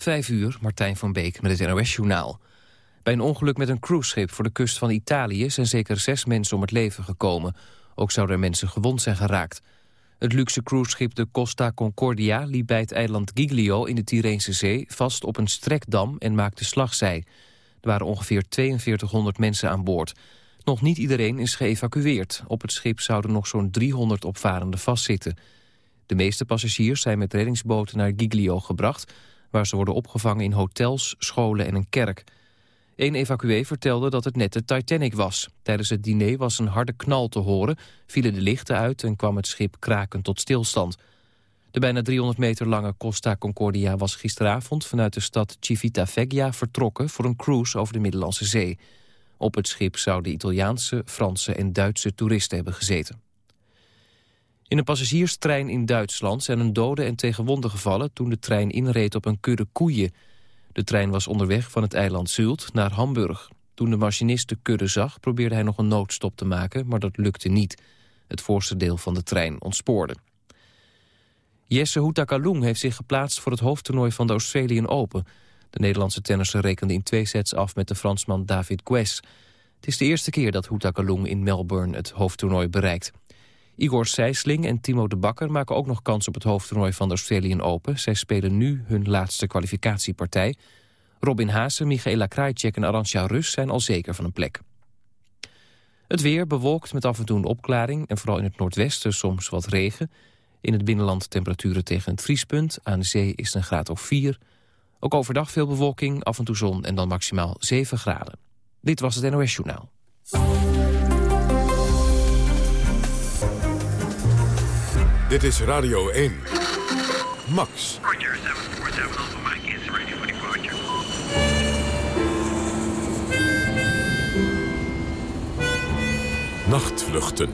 Vijf uur, Martijn van Beek met het NOS-journaal. Bij een ongeluk met een cruiseschip voor de kust van Italië... zijn zeker zes mensen om het leven gekomen. Ook zouden er mensen gewond zijn geraakt. Het luxe cruiseschip de Costa Concordia liep bij het eiland Giglio... in de Tireense Zee vast op een strekdam en maakte slagzij. Er waren ongeveer 4200 mensen aan boord. Nog niet iedereen is geëvacueerd. Op het schip zouden nog zo'n 300 opvarenden vastzitten. De meeste passagiers zijn met reddingsboten naar Giglio gebracht waar ze worden opgevangen in hotels, scholen en een kerk. Een evacuee vertelde dat het net de Titanic was. Tijdens het diner was een harde knal te horen, vielen de lichten uit... en kwam het schip krakend tot stilstand. De bijna 300 meter lange Costa Concordia was gisteravond... vanuit de stad Civitavecchia vertrokken voor een cruise over de Middellandse Zee. Op het schip zouden Italiaanse, Franse en Duitse toeristen hebben gezeten. In een passagierstrein in Duitsland zijn een dode en tegenwonden gevallen... toen de trein inreed op een kudde koeien. De trein was onderweg van het eiland Zult naar Hamburg. Toen de machinist de kudde zag, probeerde hij nog een noodstop te maken... maar dat lukte niet. Het voorste deel van de trein ontspoorde. Jesse Houtakalung heeft zich geplaatst voor het hoofdtoernooi van de Australian Open. De Nederlandse tennisser rekende in twee sets af met de Fransman David Gues. Het is de eerste keer dat Houtakalung in Melbourne het hoofdtoernooi bereikt. Igor Sijsling en Timo de Bakker maken ook nog kans op het hoofdtoernooi van de Australian Open. Zij spelen nu hun laatste kwalificatiepartij. Robin Haase, Michaela Krajcek en Arantja Rus zijn al zeker van een plek. Het weer bewolkt met af en toe een opklaring en vooral in het noordwesten soms wat regen. In het binnenland temperaturen tegen het vriespunt. Aan de zee is het een graad of 4. Ook overdag veel bewolking, af en toe zon en dan maximaal 7 graden. Dit was het NOS Journaal. Dit is Radio 1. Max. Roger, 747 Alpha Mike is ready for departure. Nachtvluchten.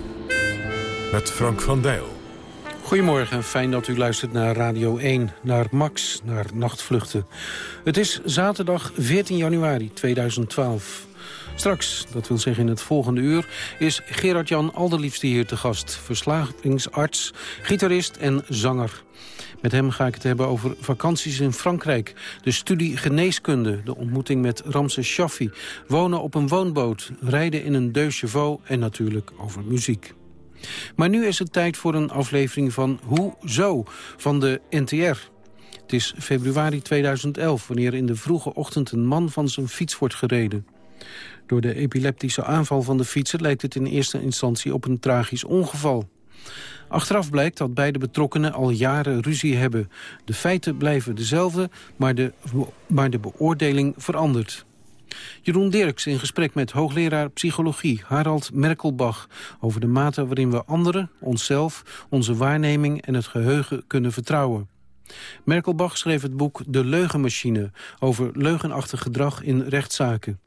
Met Frank van Dijl. Goedemorgen, fijn dat u luistert naar Radio 1, naar Max, naar Nachtvluchten. Het is zaterdag 14 januari 2012. Straks, dat wil zeggen in het volgende uur, is Gerard-Jan Alderliefste hier te gast. Verslavingsarts, gitarist en zanger. Met hem ga ik het hebben over vakanties in Frankrijk. De studie geneeskunde, de ontmoeting met Ramses Shaffi. Wonen op een woonboot, rijden in een deux chevaux en natuurlijk over muziek. Maar nu is het tijd voor een aflevering van Hoe Zo van de NTR. Het is februari 2011, wanneer in de vroege ochtend een man van zijn fiets wordt gereden. Door de epileptische aanval van de fietser lijkt het in eerste instantie op een tragisch ongeval. Achteraf blijkt dat beide betrokkenen al jaren ruzie hebben. De feiten blijven dezelfde, maar de, maar de beoordeling verandert. Jeroen Dirks in gesprek met hoogleraar psychologie Harald Merkelbach... over de mate waarin we anderen, onszelf, onze waarneming en het geheugen kunnen vertrouwen. Merkelbach schreef het boek De Leugenmachine... over leugenachtig gedrag in rechtszaken.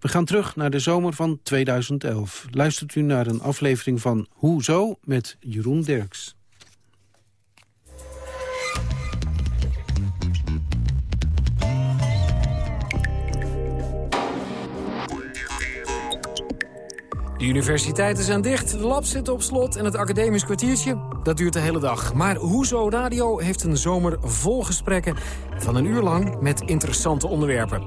We gaan terug naar de zomer van 2011. Luistert u naar een aflevering van Hoezo met Jeroen Derks. De universiteiten zijn dicht, de labs zitten op slot en het academisch kwartiertje, dat duurt de hele dag. Maar Hoezo Radio heeft een zomer vol gesprekken van een uur lang met interessante onderwerpen.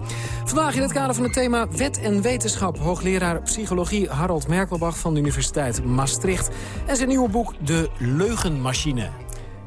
Vandaag in het kader van het thema Wet en Wetenschap... hoogleraar psychologie Harold Merkelbach van de Universiteit Maastricht... en zijn nieuwe boek De Leugenmachine.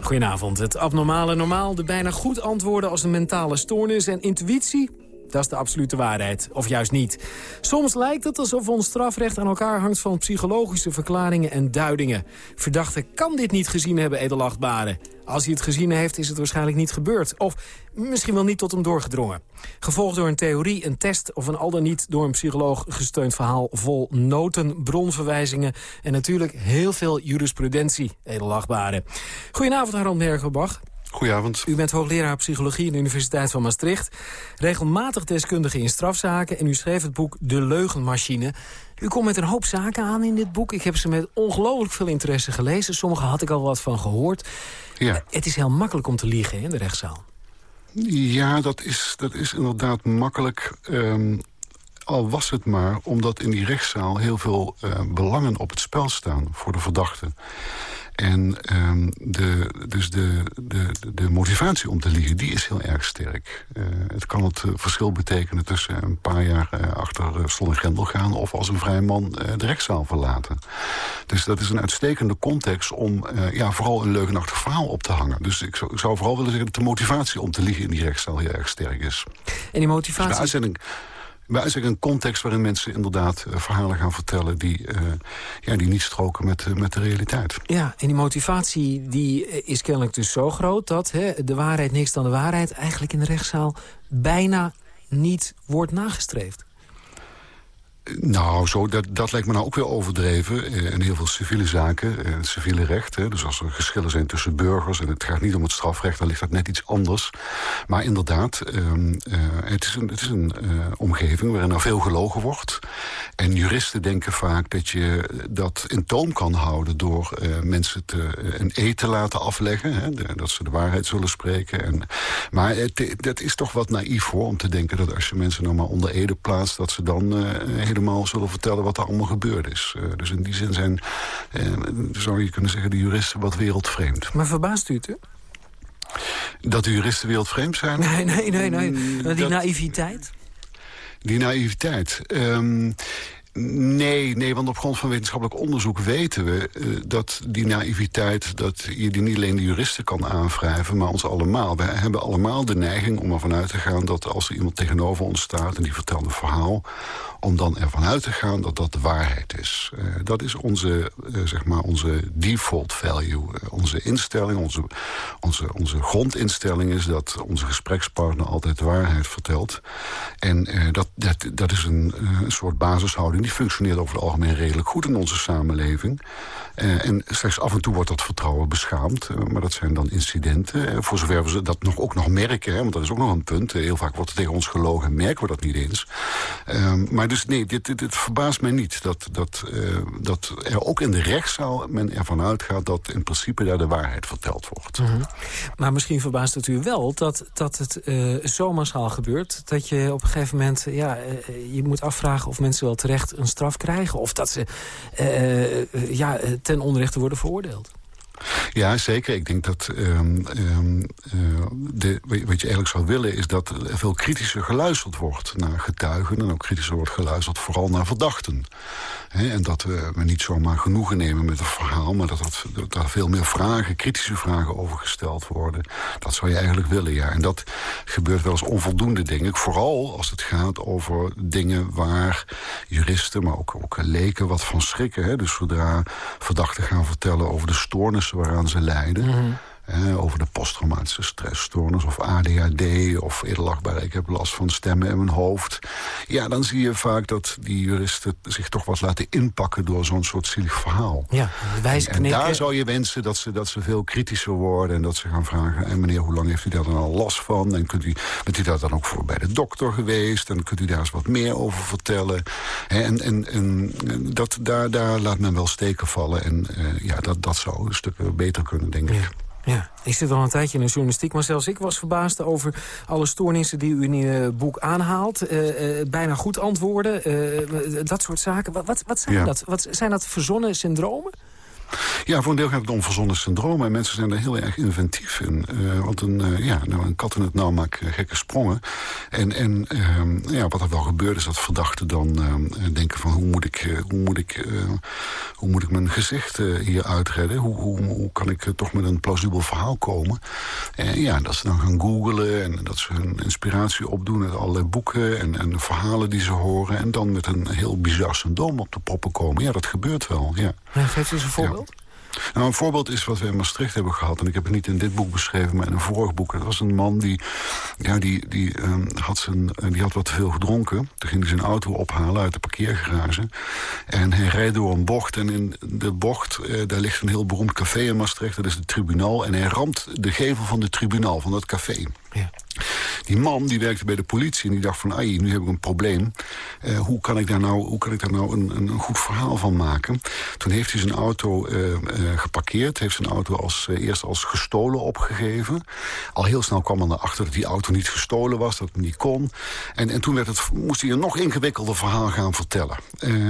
Goedenavond. Het abnormale normaal, de bijna goed antwoorden als een mentale stoornis... en intuïtie dat is de absolute waarheid, of juist niet. Soms lijkt het alsof ons strafrecht aan elkaar hangt van psychologische verklaringen en duidingen. Verdachte kan dit niet gezien hebben, edelachtbare. Als hij het gezien heeft, is het waarschijnlijk niet gebeurd. Of misschien wel niet tot hem doorgedrongen. Gevolgd door een theorie, een test of een al dan niet door een psycholoog gesteund verhaal... vol noten, bronverwijzingen en natuurlijk heel veel jurisprudentie, edelachtbare. Goedenavond, Harold Mergelbach. Goedenavond. U bent hoogleraar psychologie aan de Universiteit van Maastricht. Regelmatig deskundige in strafzaken. En u schreef het boek De Leugenmachine. U komt met een hoop zaken aan in dit boek. Ik heb ze met ongelooflijk veel interesse gelezen. Sommige had ik al wat van gehoord. Ja. Het is heel makkelijk om te liegen in de rechtszaal. Ja, dat is, dat is inderdaad makkelijk. Um, al was het maar omdat in die rechtszaal heel veel uh, belangen op het spel staan voor de verdachte. En ehm, de, dus de, de, de motivatie om te liegen, die is heel erg sterk. Uh, het kan het verschil betekenen tussen een paar jaar achter slot en grendel gaan... of als een vrij man de rechtszaal verlaten. Dus dat is een uitstekende context om ja, vooral een leugenachtig verhaal op te hangen. Dus ik zou, ik zou vooral willen zeggen dat de motivatie om te liegen in die rechtszaal heel erg sterk is. En die motivatie... Dus maar is er een context waarin mensen inderdaad uh, verhalen gaan vertellen... die, uh, ja, die niet stroken met, uh, met de realiteit. Ja, en die motivatie die is kennelijk dus zo groot... dat hè, de waarheid niks dan de waarheid eigenlijk in de rechtszaal... bijna niet wordt nagestreefd. Nou, zo, dat, dat lijkt me nou ook weer overdreven. Eh, in heel veel civiele zaken, eh, civiele recht. Hè, dus als er geschillen zijn tussen burgers... en het gaat niet om het strafrecht, dan ligt dat net iets anders. Maar inderdaad, ehm, eh, het is een, het is een omgeving waarin er veel gelogen wordt. En juristen denken vaak dat je dat in toom kan houden... door mensen te, een eed te laten afleggen. Hè, dat ze de waarheid zullen spreken. En, maar het, dat is toch wat naïef voor om te denken... dat als je mensen nou maar onder ede plaatst... dat ze dan helemaal zullen vertellen wat er allemaal gebeurd is. Uh, dus in die zin zijn, uh, zou je kunnen zeggen, de juristen wat wereldvreemd. Maar verbaast u het? Hè? Dat de juristen wereldvreemd zijn? Nee, nee, nee. nee. Mm, die dat, naïviteit? Die naïviteit. Um, Nee, nee, want op grond van wetenschappelijk onderzoek weten we uh, dat die naïviteit... dat je die niet alleen de juristen kan aanwrijven, maar ons allemaal. We hebben allemaal de neiging om ervan uit te gaan dat als er iemand tegenover ons staat... en die vertelt een verhaal, om dan ervan uit te gaan dat dat de waarheid is. Uh, dat is onze, uh, zeg maar onze default value. onze instelling, onze, onze, onze grondinstelling is dat onze gesprekspartner altijd de waarheid vertelt. En dat, dat, dat is een, een soort basishouding die functioneert over het algemeen redelijk goed in onze samenleving. Uh, en slechts af en toe wordt dat vertrouwen beschaamd. Uh, maar dat zijn dan incidenten. Uh, voor zover we dat nog, ook nog merken, hè, want dat is ook nog een punt. heel vaak wordt er tegen ons gelogen en merken we dat niet eens. Ehm, maar dus nee, dit, dit, verbaast mij niet. Dat, dat, dat er ook in de rechtszaal men ervan uitgaat... dat in principe daar de waarheid verteld wordt. -hmm. Maar misschien verbaast het u wel dat, dat het zo massaal gebeurt... dat je op een gegeven moment ja, je moet afvragen of mensen wel terecht een straf krijgen. Of dat ze ja, ten onrechte worden veroordeeld. Ja, zeker. Ik denk dat um, um, de, wat je eigenlijk zou willen... is dat er veel kritischer geluisterd wordt naar getuigen... en ook kritischer wordt geluisterd vooral naar verdachten. En dat we, we niet zomaar genoegen nemen met een verhaal... maar dat, dat, daar veel meer vragen, kritische vragen over gesteld worden. Dat zou je eigenlijk willen, ja. En dat gebeurt wel eens onvoldoende, denk ik. Vooral als het gaat over dingen waar juristen... maar ook, ook leken wat van schrikken. Hè? Dus zodra verdachten gaan vertellen over de stoornis waaraan ze lijden. Mhm over de posttraumatische stressstoornis of ADHD of edelachtbare ik heb last van stemmen in mijn hoofd. Ja, dan zie je vaak dat die juristen zich toch wat laten inpakken door zo'n soort zielig verhaal. Ja, wijs en, en daar zou je wensen dat ze, dat ze veel kritischer worden en dat ze gaan vragen, en meneer, hoe lang heeft u daar dan al last van? En kunt u, bent u daar dan ook voor bij de dokter geweest? En kunt u daar eens wat meer over vertellen? En, en, en dat, daar, daar laat men wel steken vallen en uh, ja, dat, dat zou een stuk beter kunnen, denk ik. Ja, ik zit al een tijdje in de journalistiek, maar zelfs ik was verbaasd over alle stoornissen die u in uw boek aanhaalt. Uh, uh, bijna goed antwoorden, uh, dat soort zaken. Wat, wat, zijn dat? Wat, zijn dat verzonnen syndromen? Ja, voor een deel gaat het om verzonnen syndromen. En mensen zijn er heel erg inventief in. Uh, want een, uh, ja, nou, een kat in het nauw maakt gekke sprongen. En, en uh, ja, wat er wel gebeurt is dat verdachten dan ehm, denken van... hoe moet ik, hoe moet ik, hoe moet ik mijn gezicht hier uitredden? Hoe, hoe, hoe kan ik toch met een plausibel verhaal komen? En ja, dat ze dan gaan googlen en dat ze hun inspiratie opdoen... uit allerlei boeken en, en verhalen die ze horen... en dan met een heel bizar syndroom op de proppen komen. Ja, dat gebeurt wel, ja. geeft u een? Nou, een voorbeeld is wat we in Maastricht hebben gehad. En ik heb het niet in dit boek beschreven, maar in een vorig boek. Het was een man die, ja, die, die, um, had, zijn, uh, die had wat te veel gedronken. Toen ging hij zijn auto ophalen uit de parkeergarage. En hij rijdt door een bocht. En in de bocht, uh, daar ligt een heel beroemd café in Maastricht. Dat is het tribunaal. En hij ramt de gevel van de tribunaal, van dat café. Ja. Die man die werkte bij de politie en die dacht van... ai, nu heb ik een probleem. Uh, hoe kan ik daar nou, hoe kan ik daar nou een, een, goed verhaal van maken? Toen heeft hij zijn auto uh, uh, geparkeerd. Heeft zijn auto als, eerst als gestolen opgegeven. Al heel snel kwam men erachter dat die auto niet gestolen was. Dat het niet kon. En, en toen werd het, moest hij een nog ingewikkelder verhaal gaan vertellen.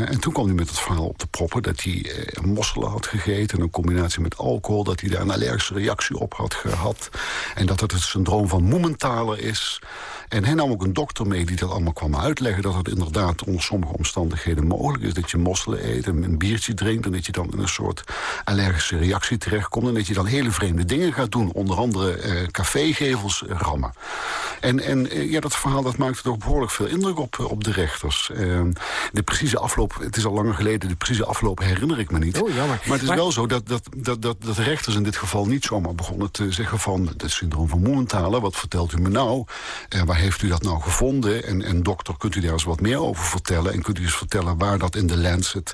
en toen kwam hij met het verhaal op te proppen... dat hij mosselen had gegeten. Een combinatie met alcohol. Dat hij daar een allergische reactie op had gehad. En dat het het syndroom van Moementaler is. En hij nam ook een dokter mee die dat allemaal kwam uitleggen... dat het inderdaad onder sommige omstandigheden mogelijk is... dat je mosselen eet en een biertje drinkt... en dat je dan in een soort allergische reactie terechtkomt... en dat je dan hele vreemde dingen gaat doen. Onder andere eh, cafégevels rammen. En, en eh, ja, dat verhaal dat maakte toch behoorlijk veel indruk op, op de rechters. Uh, de precieze afloop, het is al langer geleden... de precieze afloop herinner ik me niet. Oh, jammer. Maar het is wel zo dat, dat, dat, dat, dat de rechters in dit geval niet zomaar begonnen te zeggen van... het syndroom van Moentalen, wat vertelt u me nou? Uh, waar heeft u dat nou gevonden? En, en dokter, kunt u daar eens wat meer over vertellen? En kunt u eens vertellen waar dat in de Lancet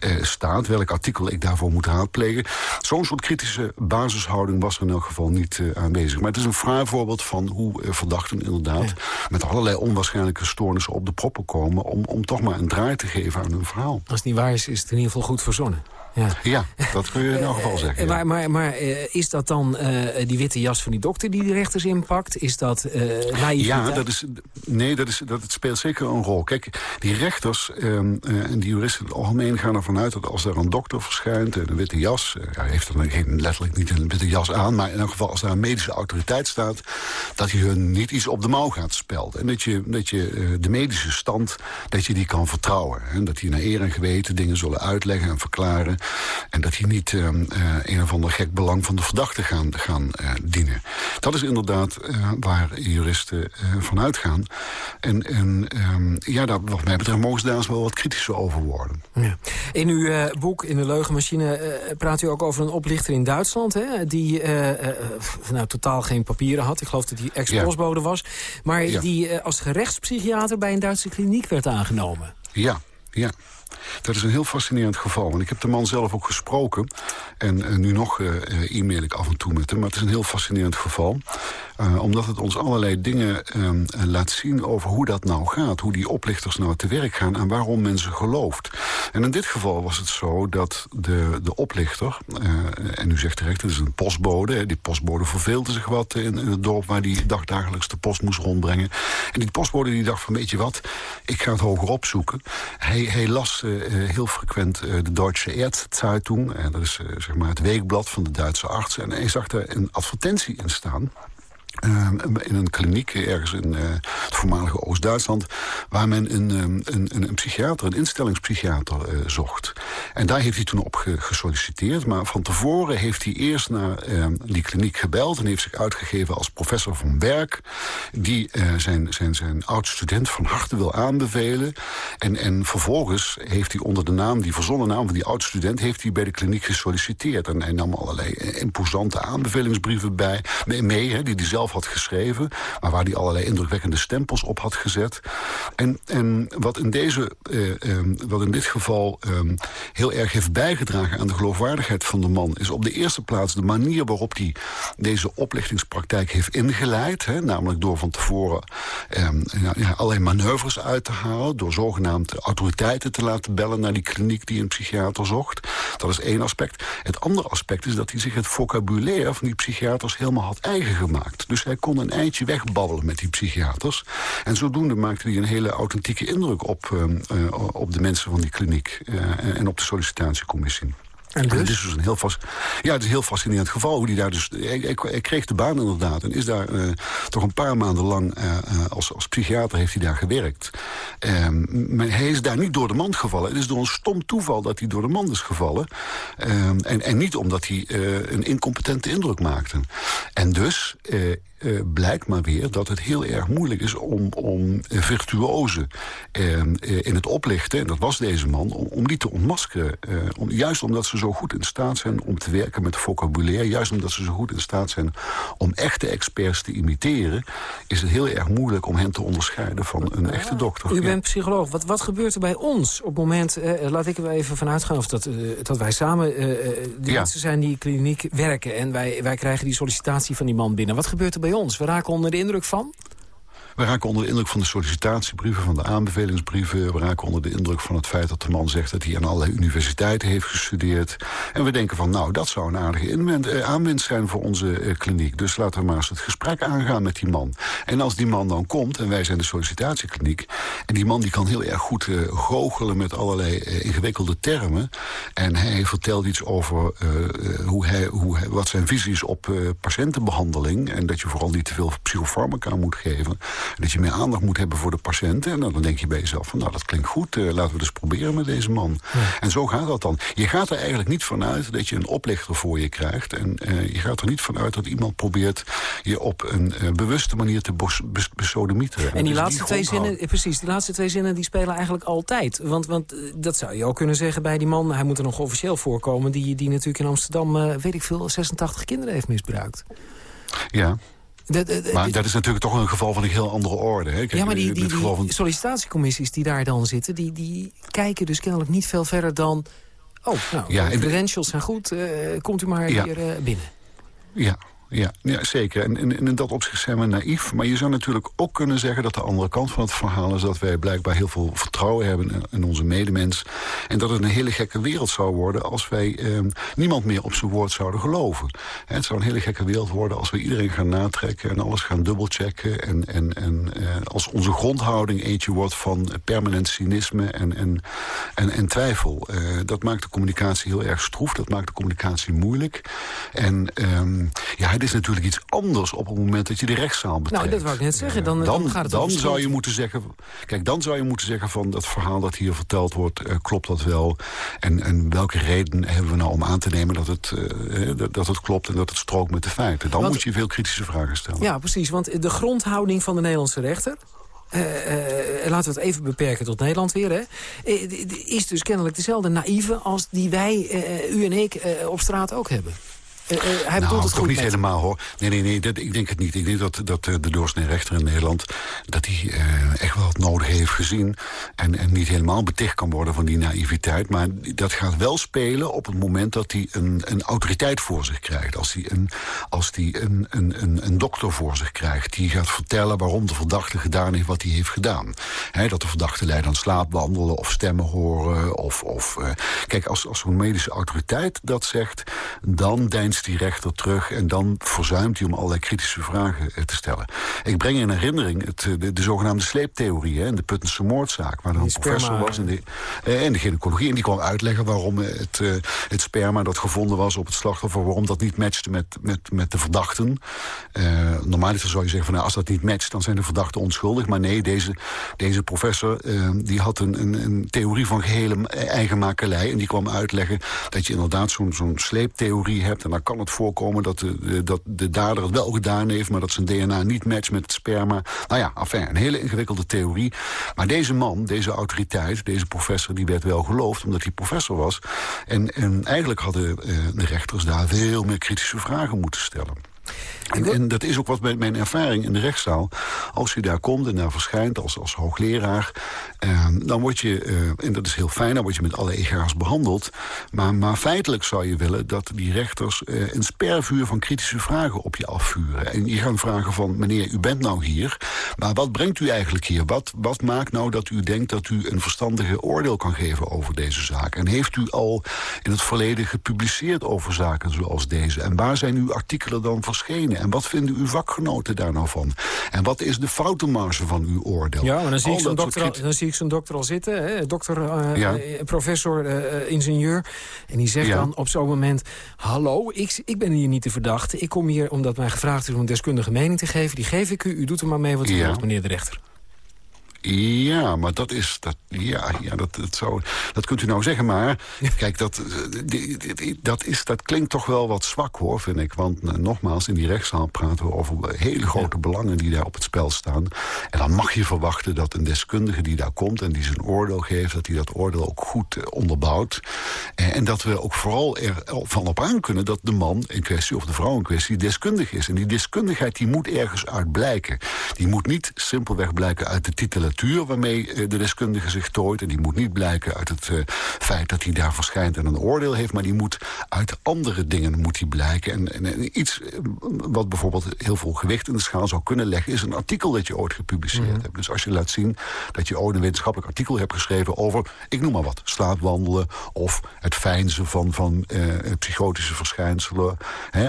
uh, staat? Welk artikel ik daarvoor moet raadplegen? Zo'n soort kritische basishouding was er in elk geval niet uh, aanwezig. Maar het is een fraai voorbeeld van hoe verdachten inderdaad... Ja. met allerlei onwaarschijnlijke stoornissen op de proppen komen... Om, om toch maar een draai te geven aan hun verhaal. Als het niet waar is, is het in ieder geval goed verzonnen. Ja. ja, dat kun je in elk geval zeggen. Maar, maar, maar uh, is dat dan uh, die witte jas van die dokter die de rechters inpakt? Is dat uh? Ja, dat is, nee, dat, is, dat het speelt zeker een rol. Kijk, die rechters um, en die juristen in het algemeen gaan ervan uit... dat als er een dokter verschijnt in een witte jas... hij heeft dan geen, letterlijk niet een witte jas aan... maar in elk geval als daar een medische autoriteit staat... dat hij hun niet iets op de mouw gaat spelden. En dat je, dat je de medische stand, dat je die kan vertrouwen. En dat die naar eer en geweten dingen zullen uitleggen en verklaren... En dat die niet uh, een of ander gek belang van de verdachte gaan, gaan uh, dienen. Dat is inderdaad uh, waar juristen van uitgaan. En, en um, ja, daar, wat mij betreft mogen ze daar eens wel wat kritischer over worden. Ja. In uw boek, in de leugenmachine, praat u ook over een oplichter in Duitsland... Hè, die nou, totaal geen papieren had. Ik geloof dat hij ex-postbode ja. was. Maar ja. die als gerechtspsychiater bij een Duitse kliniek werd aangenomen. Ja, ja. Dat is een heel fascinerend geval. Want ik heb de man zelf ook gesproken. En uh, nu nog uh, e-mail ik af en toe met hem. Maar het is een heel fascinerend geval. Uh, omdat het ons allerlei dingen laat zien over hoe dat nou gaat. Hoe die oplichters nou te werk gaan en waarom mensen gelooft. En in dit geval was het zo dat de, de oplichter... en u zegt terecht, het is een postbode. Hè, die postbode verveelde zich wat in, in, het dorp... waar die dagdagelijks de post moest rondbrengen. En die postbode die dacht van, weet je wat, ik ga het hoger opzoeken. Hij, hij las heel frequent de Deutsche Ärztezeitung. En dat is zeg maar het weekblad van de Duitse artsen. En hij zag daar een advertentie in staan. Uh, in een kliniek ergens in uh, het voormalige Oost-Duitsland... waar men een, um, een, een, psychiater, een instellingspsychiater zocht. En daar heeft hij toen op ge gesolliciteerd. Maar van tevoren heeft hij eerst naar die kliniek gebeld... en heeft zich uitgegeven als professor van Berk... die zijn, zijn, zijn oud-student van harte wil aanbevelen. En, en vervolgens heeft hij onder de naam, die verzonnen naam van die oud-student... heeft hij bij de kliniek gesolliciteerd. En hij nam allerlei imposante aanbevelingsbrieven bij, mee, mee hè, die hij zelf had geschreven... maar waar hij allerlei indrukwekkende stempels op had gezet. En, en wat, in deze, uh, um, wat in dit geval um, heel erg heeft bijgedragen aan de geloofwaardigheid van de man... is op de eerste plaats de manier waarop hij deze oplichtingspraktijk heeft ingeleid. Hè, namelijk door van tevoren um, ja, allerlei manoeuvres uit te halen... door zogenaamde autoriteiten te laten bellen naar die kliniek die een psychiater zocht. Dat is één aspect. Het andere aspect is dat hij zich het vocabulaire van die psychiaters helemaal had eigen gemaakt. Dus hij kon een eindje wegbabbelen met die psychiaters. En zodoende maakte hij een hele authentieke indruk op, uh, uh, op de mensen van die kliniek... Uh, en op de sollicitatiecommissie. En dus? Het is dus een heel, vast, ja, het is een heel fascinerend geval. Hoe die daar dus, hij, kreeg de baan inderdaad. En is daar uh, toch een paar maanden lang uh, als, als psychiater heeft hij daar gewerkt. Um, maar hij is daar niet door de mand gevallen. Het is door een stom toeval dat hij door de mand is gevallen. Um, en, en niet omdat hij uh, een incompetente indruk maakte. En dus... Uh, blijkt maar weer dat het heel erg moeilijk is om, om virtuozen uh, in het oplichten, en dat was deze man, om, om die te ontmaskeren. Om, juist omdat ze zo goed in staat zijn om te werken met vocabulaire, juist omdat ze zo goed in staat zijn om echte experts te imiteren, is het heel erg moeilijk om hen te onderscheiden van een echte dokter. U bent psycholoog. Wat, wat gebeurt er bij ons op het moment, laat ik er even vanuit gaan, of dat, dat wij samen de ja. mensen zijn die kliniek werken en wij, wij krijgen die sollicitatie van die man binnen. Wat gebeurt er bij ons? We raken onder de indruk van? We raken onder de indruk van de sollicitatiebrieven, van de aanbevelingsbrieven. We raken onder de indruk van het feit dat de man zegt... dat hij aan allerlei universiteiten heeft gestudeerd. En we denken van, nou, dat zou een aardige eh, aanwinst zijn voor onze eh, kliniek. Dus laten we maar eens het gesprek aangaan met die man. En als die man dan komt, en wij zijn de sollicitatiekliniek... en die man die kan heel erg goed eh, goochelen met allerlei eh, ingewikkelde termen... en hij vertelt iets over hoe hij, hoe wat zijn visie is op eh, patiëntenbehandeling... en dat je vooral niet te veel psychofarmaca moet geven... dat je meer aandacht moet hebben voor de patiënten... en dan denk je bij jezelf van, nou, dat klinkt goed, eh, laten we dus proberen met deze man. En zo gaat dat dan. Je gaat er eigenlijk niet vanuit dat je een oplichter voor je krijgt... en eh, je gaat er niet vanuit dat iemand probeert je op een eh, bewuste manier te bos- bes- besodemieteren. En die laatste twee zinnen, precies, die laatste twee zinnen die spelen eigenlijk altijd. Want, want dat zou je ook kunnen zeggen bij die man, hij moet er nog officieel voorkomen... die, die natuurlijk in Amsterdam, weet ik veel, 86 kinderen heeft misbruikt. Ja, Maar dat- is natuurlijk toch een geval van een heel andere orde. Hè? Kijk, ja, maar die, van... sollicitatiecommissies die daar dan zitten... die, die kijken dus kennelijk niet veel verder dan... oh, nou, Ja, de en- credentials zijn goed, eh, komt u maar Ja. hier eh, binnen. Ja, ja, ja zeker. En, en, in dat opzicht zijn we naïef. Maar je zou natuurlijk ook kunnen zeggen dat de andere kant van het verhaal is... dat wij blijkbaar heel veel vertrouwen hebben in, onze medemens. En dat het een hele gekke wereld zou worden... als wij eh, niemand meer op zijn woord zouden geloven. Het zou een hele gekke wereld worden als we iedereen gaan natrekken... en alles gaan dubbelchecken. En, en, en eh, als onze grondhouding eentje wordt van permanent cynisme en, en, en, en twijfel. Eh, dat maakt de communicatie heel erg stroef. Dat maakt de communicatie moeilijk. En ehm, ja, het is natuurlijk iets anders op het moment dat je de rechtszaal betreedt. Nou, dat wou ik net zeggen. Dan, Eh, dan, gaat het dan zou je moeten zeggen... Kijk, dan zou je moeten zeggen van dat verhaal dat hier verteld wordt... eh, klopt dat wel? En, en welke reden hebben we nou om aan te nemen dat het, eh, dat, dat het klopt... en dat het strookt met de feiten? Dan Want- moet je veel kritische vragen stellen. Ja, precies. Want de grondhouding van de Nederlandse rechter... eh, laten we het even beperken tot Nederland weer. Hè, is dus kennelijk dezelfde naïeve als die wij, u en ik, op straat ook hebben. Eh, hij bedoelt nou, het toch goed niet met- helemaal hoor. Nee, nee, nee, dat, ik denk het niet. Ik denk dat, dat eh, de doorsnee rechter in Nederland... dat hij echt wel het nodige heeft gezien... En, en niet helemaal beticht kan worden van die naïviteit. Maar dat gaat wel spelen op het moment dat hij een, een autoriteit voor zich krijgt. Als hij, een, als hij een, een, een, een dokter voor zich krijgt... die gaat vertellen waarom de verdachte gedaan heeft wat hij heeft gedaan. Dat de verdachte leidt aan slaapwandelen of stemmen horen. Of, of, kijk, als, als zo'n medische autoriteit dat zegt... dan die rechter terug en dan verzuimt hij om allerlei kritische vragen eh, te stellen. Ik breng in herinnering het, eh, de, de zogenaamde sleeptheorie... Hè, in de Puttense moordzaak, waar er een professor was in de, eh, in de gynaecologie... en die kwam uitleggen waarom het, het sperma dat gevonden was op het slachtoffer... waarom dat niet matchte met, met, met de verdachten. Eh, normaal zou je zeggen, van, nou, als dat niet matcht... dan zijn de verdachten onschuldig. Maar nee, deze, deze professor die had een, een, een theorie van gehele eigenmakelij... en die kwam uitleggen dat je inderdaad zo'n zo'n sleeptheorie hebt... en dan kan het voorkomen dat de, dat de dader het wel gedaan heeft... maar dat zijn DNA niet matcht met het sperma. Nou ja, enfin, een hele ingewikkelde theorie. Maar deze man, deze autoriteit, deze professor... die werd wel geloofd omdat hij professor was. En, en eigenlijk hadden eh, de rechters daar veel meer kritische vragen moeten stellen. En, en dat is ook wat mijn, mijn ervaring in de rechtszaal. Als je daar komt en daar verschijnt als, als hoogleraar... Eh, dan word je, eh, en dat is heel fijn, dan word je met alle ega's behandeld. Maar, maar feitelijk zou je willen dat die rechters... Eh, een spervuur van kritische vragen op je afvuren. En je gaan vragen van, meneer, u bent nou hier... maar wat brengt u eigenlijk hier? Wat, wat maakt nou dat u denkt dat u een verstandige oordeel kan geven over deze zaak? En heeft u al in het verleden gepubliceerd over zaken zoals deze? En waar zijn uw artikelen dan verschenen? En wat vinden uw vakgenoten daar nou van? En wat is de foutenmarge van uw oordeel? Ja, maar dan zie, Al ik zo'n soort dokter, al- dan zie ik zo'n dokter al zitten. Hè? Dokter, eh, Ja. eh, professor, eh, ingenieur. En die zegt Ja. dan op zo'n moment... Hallo, ik, ik ben hier niet de verdachte. Ik kom hier omdat mij gevraagd is om een deskundige mening te geven. Die geef ik u. U doet er maar mee wat u wilt, meneer de rechter. Ja, maar dat is... Dat, ja, ja dat, dat, zou, dat kunt u nou zeggen, maar... Kijk, dat, eh, die- die- die- dat, is, dat klinkt toch wel wat zwak, hoor, vind ik. Want eh, nogmaals, in die rechtszaal praten we over hele grote belangen... die daar op het spel staan. En dan mag je verwachten dat een deskundige die daar komt... en die zijn oordeel geeft, dat hij dat oordeel ook goed eh, onderbouwt. Eh, en dat we ook vooral ervan op aan kunnen... dat de man in kwestie of de vrouw in kwestie deskundig is. En die deskundigheid die moet ergens uit blijken. Die moet niet simpelweg blijken uit de titel... waarmee eh, de deskundige zich tooit. En die moet niet blijken uit het feit dat hij daar verschijnt en een oordeel heeft... maar die moet uit andere dingen moet die blijken. En, en, iets wat bijvoorbeeld heel veel gewicht in de schaal zou kunnen leggen... is een artikel dat je ooit gepubliceerd mhm. hebt. Dus als je laat zien dat je ooit een wetenschappelijk artikel hebt geschreven... over, ik noem maar wat, slaapwandelen of het fijnzen van, van psychotische verschijnselen.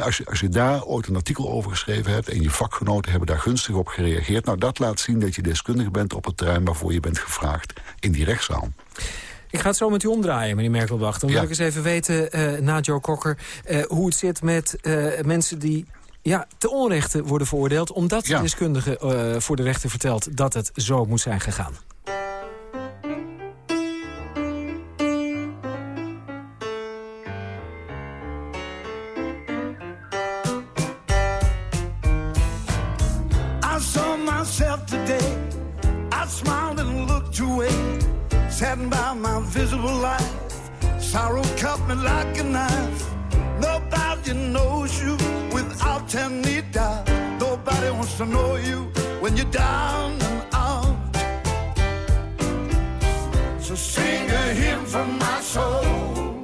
als, je, als je daar ooit een artikel over geschreven hebt... en je vakgenoten hebben daar gunstig op gereageerd... nou, dat laat zien dat je deskundige bent op het terrein... waarvoor je bent gevraagd in die rechtszaal. Ik ga het zo met u omdraaien, meneer Merkelbach. Dan wil ik eens even weten, uh, na Joe Cocker... Uh, hoe het zit met uh, mensen die ja, te onrechte worden veroordeeld... omdat de deskundige voor de rechter vertelt dat het zo moet zijn gegaan. Saddened by my visible life. Sorrow cut me like a knife. Nobody knows you without me down. Nobody wants to know you when you're down and out. So sing a hymn from my soul.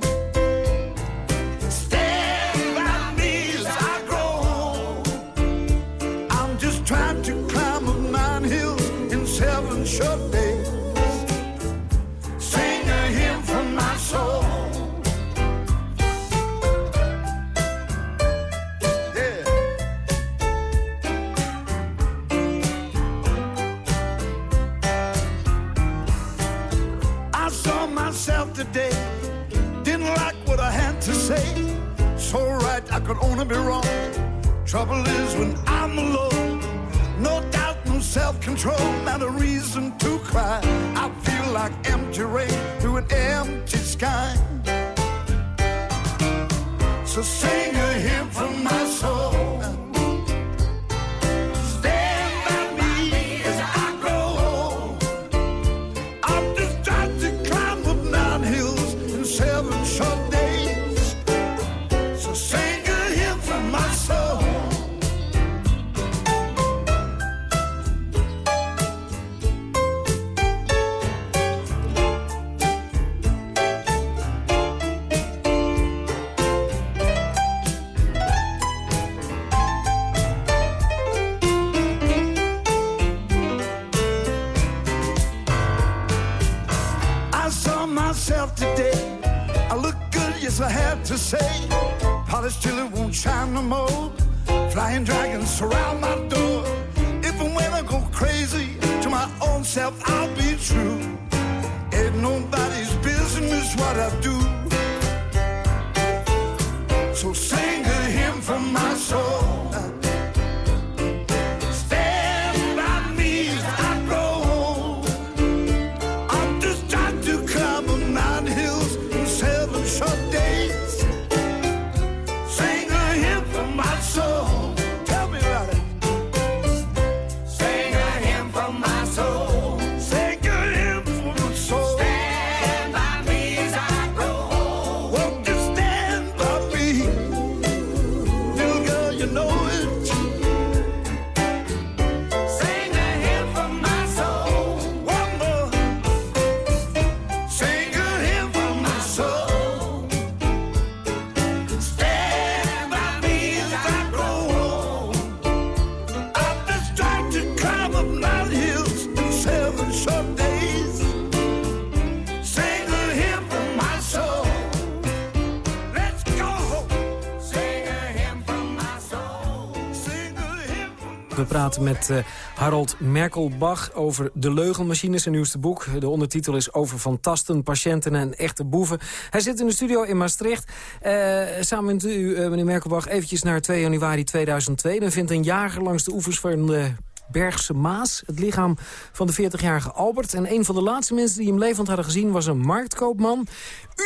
Met uh, Harold Merkelbach over de leugenmachine, zijn nieuwste boek. De ondertitel is over fantasten, patiënten en echte boeven. Hij zit in de studio in Maastricht. Uh, samen met u, uh, meneer Merkelbach, eventjes naar 2 januari 2002. Dan vindt een jager langs de oevers van de Bergse Maas. Het lichaam van de 40-jarige Albert. En een van de laatste mensen die hem levend hadden gezien was een marktkoopman.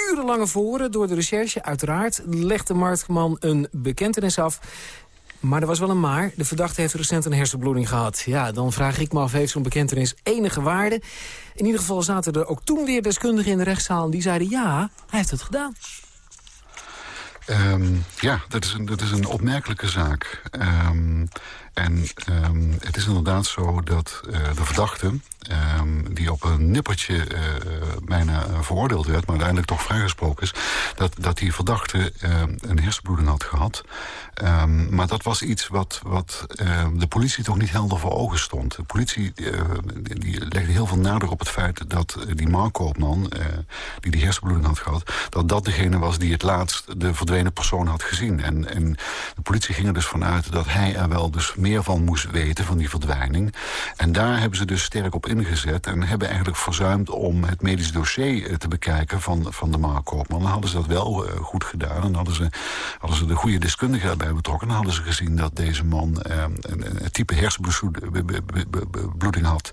Urenlange voren door de recherche, uiteraard, legt de marktman een bekentenis af. Maar er was wel een maar. De verdachte heeft recent een hersenbloeding gehad. Ja, dan vraag ik me af, heeft zo'n bekentenis enige waarde? In ieder geval zaten er ook toen weer deskundigen in de rechtszaal... die zeiden, ja, hij heeft het gedaan. Um, ja, dat is, een, dat is een opmerkelijke zaak. Um, En ehm, het is inderdaad zo dat de verdachte... Ehm, die op een nippertje bijna veroordeeld werd... maar uiteindelijk toch vrijgesproken is... dat, dat die verdachte een hersenbloeding had gehad. Ehm, maar dat was iets wat, wat de politie toch niet helder voor ogen stond. De politie die legde heel veel nadruk op het feit dat die marktkoopman... die die hersenbloeding had gehad... dat dat degene was die het laatst de verdwenen persoon had gezien. En, en de politie ging er dus vanuit dat hij er wel dus meer van moest weten... van die verdwijning. En daar hebben ze dus sterk op ingezet... en hebben eigenlijk verzuimd om het medisch dossier eh, te bekijken van, van de marktkoopman. Dan hadden ze dat wel uh, goed gedaan. En hadden ze, hadden ze de goede deskundigen erbij betrokken. Dan hadden ze gezien dat deze man uh, een, type hersenbloeding had.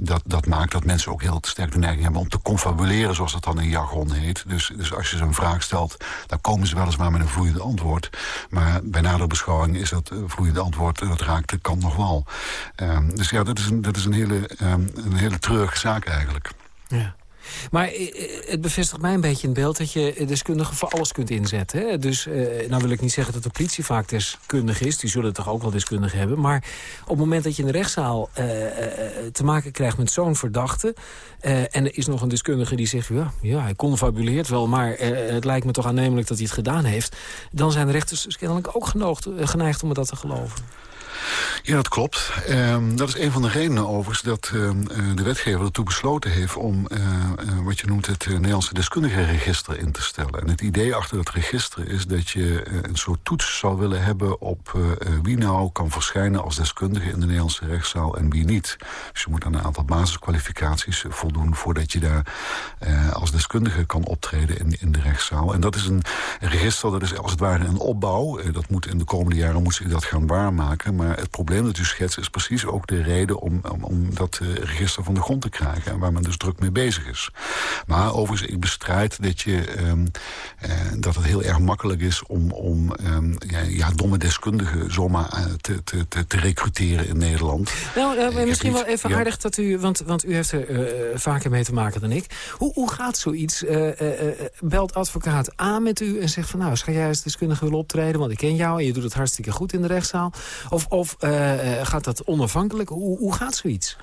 Dat, dat maakt dat mensen ook heel sterk de neiging hebben om te confabuleren... zoals dat dan in jargon heet. Dus, dus als je zo'n vraag stelt, dan komen ze weliswaar met een vloeiend antwoord. Maar bij nader beschouwing is dat vloeiende antwoord... dat raakt de kant nog wel. Um, dus ja, dat is een, dat is een, hele, um, een hele treurige zaak eigenlijk. Ja. Maar eh, eh, het bevestigt mij een beetje in beeld dat je deskundigen voor alles kunt inzetten. Hè? Dus, nou wil ik niet zeggen dat de politie vaak deskundig is. Die zullen toch ook wel deskundigen hebben. Maar op het moment dat je in de rechtszaal te maken krijgt met zo'n verdachte... en er is nog een deskundige die zegt... ja, ja hij confabuleert wel, maar het lijkt me toch aannemelijk dat hij het gedaan heeft... dan zijn de rechters dus kennelijk ook genoogd, geneigd om dat te geloven. Ja, dat klopt. Um, dat is een van de redenen overigens dat uh, de wetgever ertoe besloten heeft... om uh, wat je noemt het Nederlandse deskundigenregister in te stellen. En het idee achter dat register is dat je een soort toets zou willen hebben... op wie nou kan verschijnen als deskundige in de Nederlandse rechtszaal en wie niet. Dus je moet aan een aantal basiskwalificaties voldoen... voordat je daar als deskundige kan optreden in, in de rechtszaal. En dat is een, een register, dat is als het ware een opbouw. dat moet in de komende jaren moet zich dat gaan waarmaken... Maar het probleem dat u schetst is precies ook de reden... om, om, om dat uh, register van de grond te krijgen. En waar men dus druk mee bezig is. Maar overigens, ik bestrijd dat, je, um, uh, dat het heel erg makkelijk is... om, om um, ja, ja, domme deskundigen zomaar uh, te, te, te, te, recruteren in Nederland. Nou, misschien niet, wel even ja. aardig dat u... Want, want u heeft er vaker mee te maken dan ik. Hoe, hoe gaat zoiets? belt advocaat aan met u en zegt van... nou, ga jij als deskundige willen optreden? Want ik ken jou en je doet het hartstikke goed in de rechtszaal. Of, of uh, gaat dat onafhankelijk? Hoe, hoe gaat zoiets?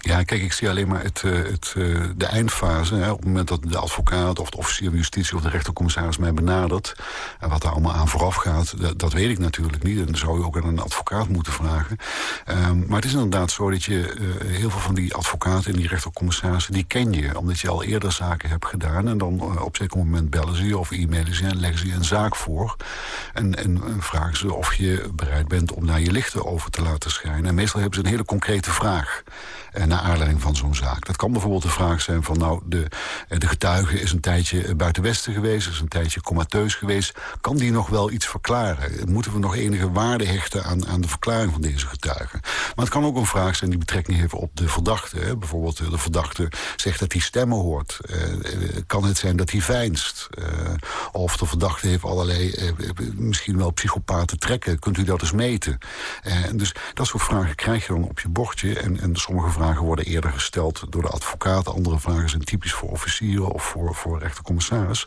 Ja, kijk, ik zie alleen maar het, het, de eindfase. Hè, op het moment dat de advocaat of de officier van justitie... of de rechtercommissaris mij benadert... en wat daar allemaal aan vooraf gaat, dat, dat weet ik natuurlijk niet. En dan zou je ook aan een advocaat moeten vragen. Um, maar het is inderdaad zo dat je uh, heel veel van die advocaten... en die rechtercommissarissen, die ken je. Omdat je al eerder zaken hebt gedaan. En dan op zeker moment bellen ze je of e-mailen ze en leggen ze je een zaak voor. En, en, en vragen ze of je bereid bent om daar je lichten over te laten schijnen. En meestal hebben ze een hele concrete vraag naar aanleiding van zo'n zaak. Dat kan bijvoorbeeld de vraag zijn van... nou, de, de getuige is een tijdje buiten Westen geweest... is een tijdje comateus geweest. Kan die nog wel iets verklaren? Moeten we nog enige waarde hechten aan, aan de verklaring van deze getuige? Maar het kan ook een vraag zijn die betrekking heeft op de verdachte. Bijvoorbeeld de verdachte zegt dat hij stemmen hoort. Kan het zijn dat hij veinst? Of de verdachte heeft allerlei, misschien wel psychopaten trekken. Kunt u dat eens meten? dus dat soort vragen krijg je dan op je bordje. En, en sommige vragen worden eerder gesteld door de advocaat. Andere vragen zijn typisch voor officieren of voor, voor rechtercommissaris.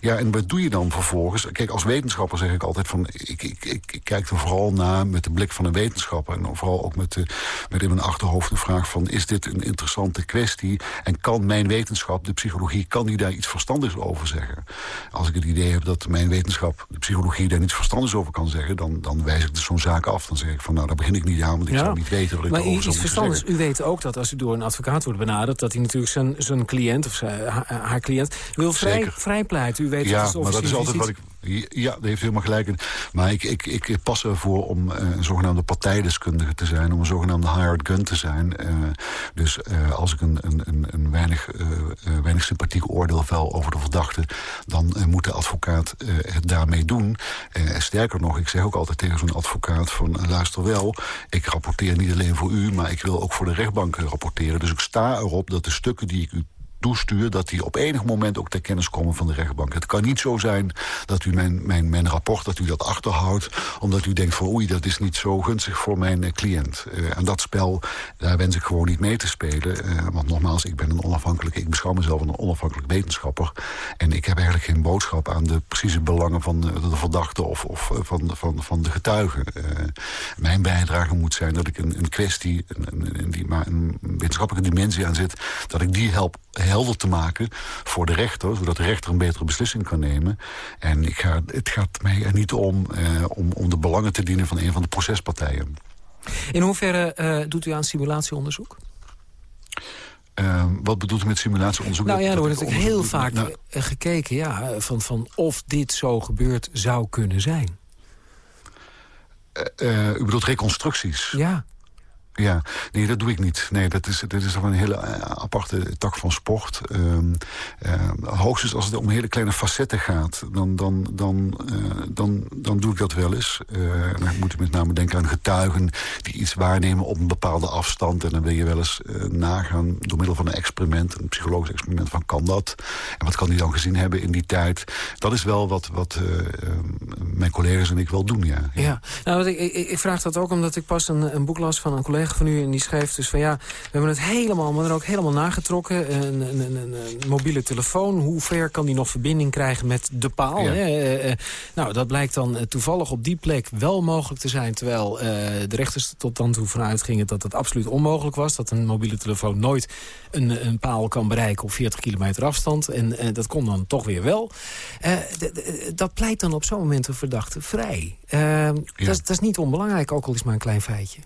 Ja, en wat doe je dan vervolgens? Kijk, als wetenschapper zeg ik altijd van... ik, ik, ik, ik kijk er vooral naar met de blik van een wetenschapper... en vooral ook met, de, met in mijn achterhoofd de vraag van... is dit een interessante kwestie? En kan mijn wetenschap, de psychologie... kan die daar iets verstandigs over zeggen? Als ik het idee heb dat mijn wetenschap, de psychologie... daar niets verstandigs over kan zeggen... dan, dan wijs ik dus zo'n zaak af. Dan zeg ik van, nou, daar begin ik niet aan... want ik ja. zou niet weten wat ik maar erover zou moeten zeggen. U weet ook dat als u door een advocaat wordt benaderd... dat hij natuurlijk zijn, zijn cliënt of zijn, haar cliënt wil vrij, vrijpleiten. U weet ja, dat maar dat is altijd wat ik... Ja, dat heeft helemaal gelijk. Maar ik, ik, ik pas ervoor om uh, een zogenaamde partijdeskundige te zijn. Om een zogenaamde hired gun te zijn. Uh, dus uh, als ik een, een, een weinig, weinig sympathiek oordeel vel over de verdachte... dan moet de advocaat het daarmee doen. sterker nog, ik zeg ook altijd tegen zo'n advocaat van... luister wel, ik rapporteer niet alleen voor u... maar ik wil ook voor de rechtbank rapporteren. Dus ik sta erop dat de stukken die ik u toestuur... dat die op enig moment ook ter kennis komen van de rechtbank. Het kan niet zo zijn dat u mijn, mijn, mijn rapport, dat u dat achterhoudt... omdat u denkt van oei, dat is niet zo gunstig voor mijn cliënt. en dat spel, daar wens ik gewoon niet mee te spelen. want nogmaals, ik ben een onafhankelijke... ik beschouw mezelf een onafhankelijk wetenschapper. En ik heb eigenlijk geen boodschap aan de precieze belangen van de, verdachte... of, of van, van, van de getuigen. mijn bijdrage moet zijn dat ik een, een kwestie... Een, een, die maar een wetenschappelijke dimensie aan zit... dat ik die help helder te maken voor de rechter... zodat de rechter een betere beslissing kan nemen. En ik ga, het gaat mij er niet om, eh, om, om de belangen te dienen... van een van de procespartijen. In hoeverre uh, doet u aan simulatieonderzoek? Uh, wat bedoelt u met simulatieonderzoek? Nou ja, er wordt natuurlijk heel vaak nou, gekeken ja, van, van of dit zo gebeurd zou kunnen zijn. Uh, u bedoelt reconstructies? Ja. Ja, nee, dat doe ik niet. Nee, dat is, dat is een hele eh, aparte tak van sport. Um, hoogstens als het om hele kleine facetten gaat, dan, dan, dan, uh, dan, dan doe ik dat wel eens. dan moet je met name denken aan getuigen die iets waarnemen op een bepaalde afstand. En dan wil je wel eens nagaan door middel van een experiment, een psychologisch experiment, van kan dat? En wat kan die dan gezien hebben in die tijd? Dat is wel wat, wat mijn collega's en ik wel doen, ja. Ja, nou, ik, ik, ik vraag dat ook omdat ik pas een, een boek las van een collega van u en die schreef dus van ja... we hebben het helemaal, maar er ook helemaal nagetrokken. Een, een, een, een, mobiele telefoon, hoe ver kan die nog verbinding krijgen met de paal? Hè? Uh, uh, nou, dat blijkt dan toevallig op die plek wel mogelijk te zijn... terwijl de rechters tot dan toe vanuit gingen dat het absoluut onmogelijk was... dat een mobiele telefoon nooit een, een paal kan bereiken op 40 kilometer afstand. En dat kon dan toch weer wel. dat pleit dan op zo'n moment een verdachte vrij. Ja. Dat is niet onbelangrijk, ook al is maar een klein feitje.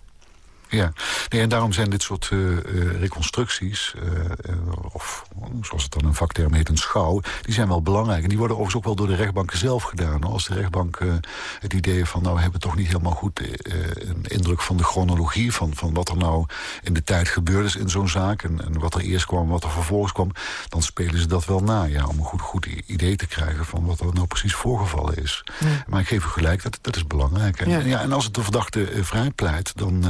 Ja, nee, en daarom zijn dit soort uh, reconstructies... Uh, of zoals het dan een vakterm heet, een schouw... die zijn wel belangrijk. En die worden overigens ook wel door de rechtbanken zelf gedaan. Als de rechtbank het idee van... nou, we hebben toch niet helemaal goed een indruk van de chronologie... Van, van wat er nou in de tijd gebeurd is in zo'n zaak... En, en, wat er eerst kwam wat er vervolgens kwam... dan spelen ze dat wel na, ja, om een goed, goed idee te krijgen... van wat er nou precies voorgevallen is. Ja. Maar ik geef u gelijk, dat, dat is belangrijk. En, ja. ja en als het de verdachte vrijpleit... dan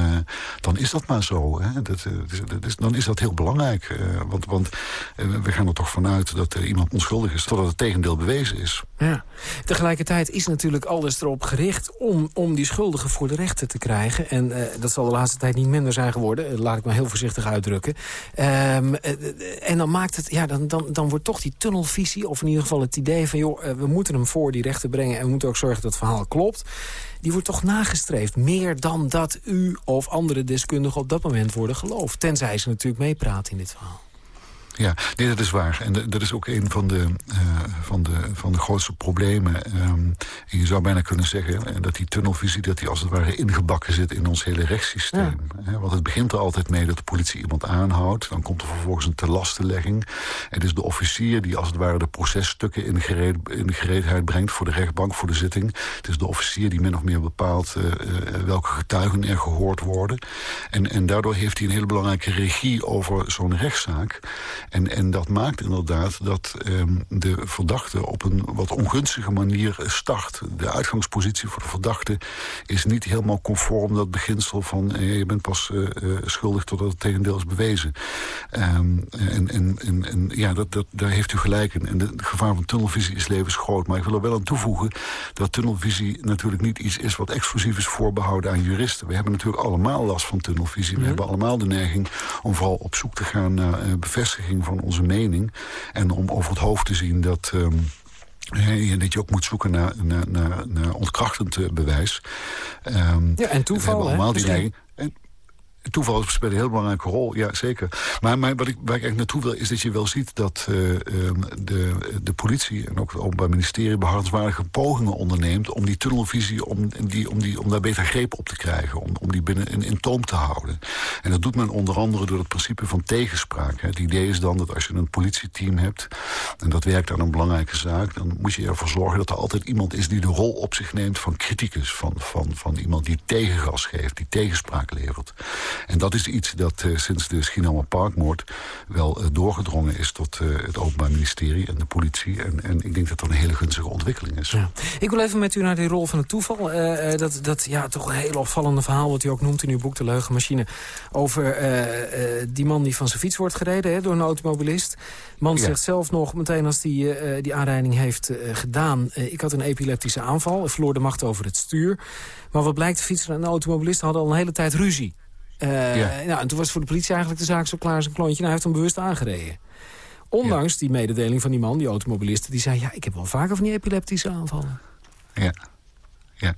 dan is dat maar zo. Hè. Dat, eh, dat is, dan is dat heel belangrijk. Uh, want want uh, we gaan er toch vanuit dat uh, iemand onschuldig is... totdat het tegendeel bewezen is. Ja. Tegelijkertijd is natuurlijk alles erop gericht... om, om die schuldigen voor de rechter te krijgen. En dat zal de laatste tijd niet minder zijn geworden. Laat ik maar heel voorzichtig uitdrukken. Um, en dan maakt het... Ja, dan, dan, dan wordt toch die tunnelvisie... of in ieder geval het idee van... joh, we moeten hem voor die rechter brengen... en we moeten ook zorgen dat het verhaal klopt die wordt toch nagestreefd. Meer dan dat u of andere deskundigen op dat moment worden geloofd. Tenzij ze natuurlijk meepraten in dit verhaal. Ja, nee, dat is waar. En dat is ook een van de, uh, van de, van de grootste problemen. Um, en je zou bijna kunnen zeggen dat die tunnelvisie... dat die als het ware ingebakken zit in ons hele rechtssysteem. Ja. Want het begint er altijd mee dat de politie iemand aanhoudt. Dan komt er vervolgens een telastenlegging. Het is de officier die als het ware de processtukken in, gereed, in gereedheid brengt... voor de rechtbank, voor de zitting. Het is de officier die min of meer bepaalt... Uh, uh, welke getuigen er gehoord worden. En, en daardoor heeft hij een hele belangrijke regie over zo'n rechtszaak... En, en dat maakt inderdaad dat um, de verdachte op een wat ongunstige manier start. De uitgangspositie voor de verdachte is niet helemaal conform dat beginsel van... Eh, je bent pas uh, uh, schuldig totdat het tegendeel is bewezen. Um, en, en, en, en, ja, dat, dat, daar heeft u gelijk in. En het gevaar van tunnelvisie is levensgroot. Maar ik wil er wel aan toevoegen dat tunnelvisie natuurlijk niet iets is... wat exclusief is voorbehouden aan juristen. We hebben natuurlijk allemaal last van tunnelvisie. We hebben allemaal de neiging om vooral op zoek te gaan naar uh, bevestiging van onze mening. En om over het hoofd te zien dat... Um, dat je ook moet zoeken naar, naar, naar, naar ontkrachtend bewijs. Um, ja, en toeval, neiging toeval speelt een heel belangrijke rol, ja zeker. Maar, maar wat ik, waar ik eigenlijk naartoe wil, is dat je wel ziet dat uh, de, de politie en ook het Openbaar Ministerie behartenswaardige pogingen onderneemt om die tunnelvisie, om, die, om, die, om daar beter greep op te krijgen, om, om die binnen in, toom te houden. En dat doet men onder andere door het principe van tegenspraak. Het idee is dan dat als je een politieteam hebt en dat werkt aan een belangrijke zaak, dan moet je ervoor zorgen dat er altijd iemand is die de rol op zich neemt van criticus, van, van, van iemand die tegengas geeft, die tegenspraak levert. En dat is iets dat sinds de Schinauer Parkmoord wel doorgedrongen is tot het Openbaar Ministerie en de politie. En, en ik denk dat dat een hele gunstige ontwikkeling is. Ja. Ik wil even met u naar die rol van het toeval. dat, dat ja, toch een heel opvallende verhaal wat u ook noemt in uw boek De Leugenmachine. Over die man die van zijn fiets wordt gereden hè, door een automobilist. Man zegt zelf nog meteen als die, die aanrijding heeft gedaan... ik had een epileptische aanval, ik verloor de macht over het stuur. Maar wat blijkt, de fietser en de automobilist hadden al een hele tijd ruzie. Uh, ja. nou, en toen was voor de politie eigenlijk de zaak zo klaar als een klontje. Nou, hij heeft hem bewust aangereden. Ondanks die mededeling van die man, die automobilist... die zei, ja, ik heb wel vaker van die epileptische aanvallen. Ja ja.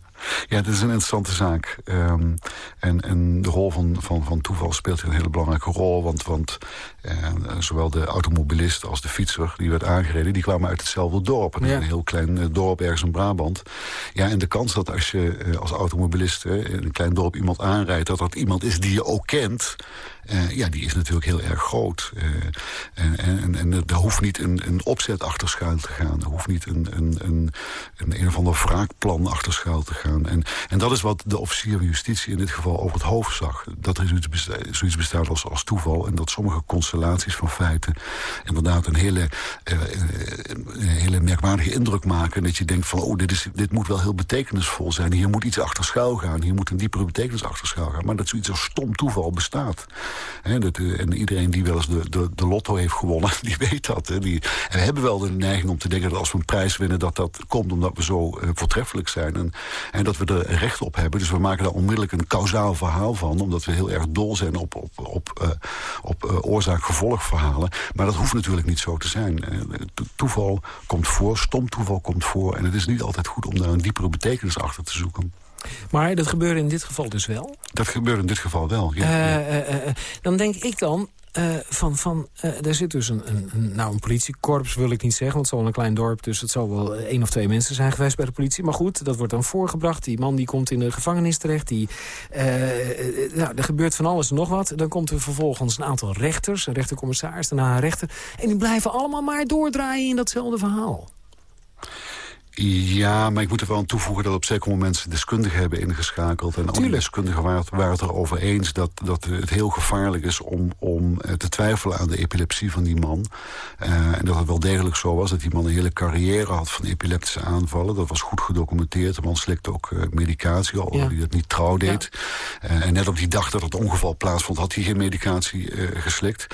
ja, het is een interessante zaak. Um, en, en de rol van, van, van toeval speelt een hele belangrijke rol. Want, want uh, zowel de automobilist als de fietser die werd aangereden... die kwamen uit hetzelfde dorp. Ja. Een heel klein uh, dorp ergens in Brabant. Ja, en de kans dat als je uh, als automobilist in een klein dorp iemand aanrijdt... dat dat iemand is die je ook kent... Uh, ja, die is natuurlijk heel erg groot. Uh, en, en, en daar hoeft niet een, een opzet achter schuil te gaan. Er hoeft niet een, een, een, een, een of ander wraakplan achter schuil te gaan. En, en dat is wat de officier van justitie in dit geval over het hoofd zag. Dat er zoiets bestaat, zoiets bestaat als, als toeval. En dat sommige constellaties van feiten inderdaad een hele, een hele merkwaardige indruk maken. Dat je denkt van, oh, dit, is, dit moet wel heel betekenisvol zijn. Hier moet iets achter schuil gaan. Hier moet een diepere betekenis achter schuil gaan. Maar dat zoiets als stom toeval bestaat. Dat, en iedereen die wel eens de, de, de lotto heeft gewonnen, die weet dat. Die, en we hebben wel de neiging om te denken dat als we een prijs winnen... dat dat komt omdat we zo uh, voortreffelijk zijn. En, en dat we er recht op hebben. Dus we maken daar onmiddellijk een kausaal verhaal van. Omdat we heel erg dol zijn op, op, op, uh, op oorzaak-gevolg verhalen. Maar dat hoeft natuurlijk niet zo te zijn. toeval komt voor, stom toeval komt voor. En het is niet altijd goed om daar een diepere betekenis achter te zoeken. Maar dat gebeurde in dit geval dus wel? Dat gebeurde in dit geval wel, ja. Uh, uh, uh, dan denk ik dan, van, van, er zit dus een, een, nou, een politiekorps, wil ik niet zeggen... want het is al een klein dorp, dus het zal wel één of twee mensen zijn geweest bij de politie. Maar goed, dat wordt dan voorgebracht. Die man die komt in de gevangenis terecht. Die, nou, er gebeurt van alles en nog wat. Dan komt er vervolgens een aantal rechters, een rechtercommissaris, daarna een rechter. En die blijven allemaal maar doordraaien in datzelfde verhaal. Ja, maar ik moet er wel aan toevoegen dat op zeker moment deskundigen hebben ingeschakeld. En alle deskundigen waren het, waren het erover eens dat, dat het heel gevaarlijk is om, om eh, te twijfelen aan de epilepsie van die man. Uh, en dat het wel degelijk zo was dat die man een hele carrière had van epileptische aanvallen. Dat was goed gedocumenteerd. De man slikte ook uh, medicatie, al ja. hij dat niet trouw deed. Ja. Uh, en net op die dag dat het ongeval plaatsvond, had hij geen medicatie geslikt.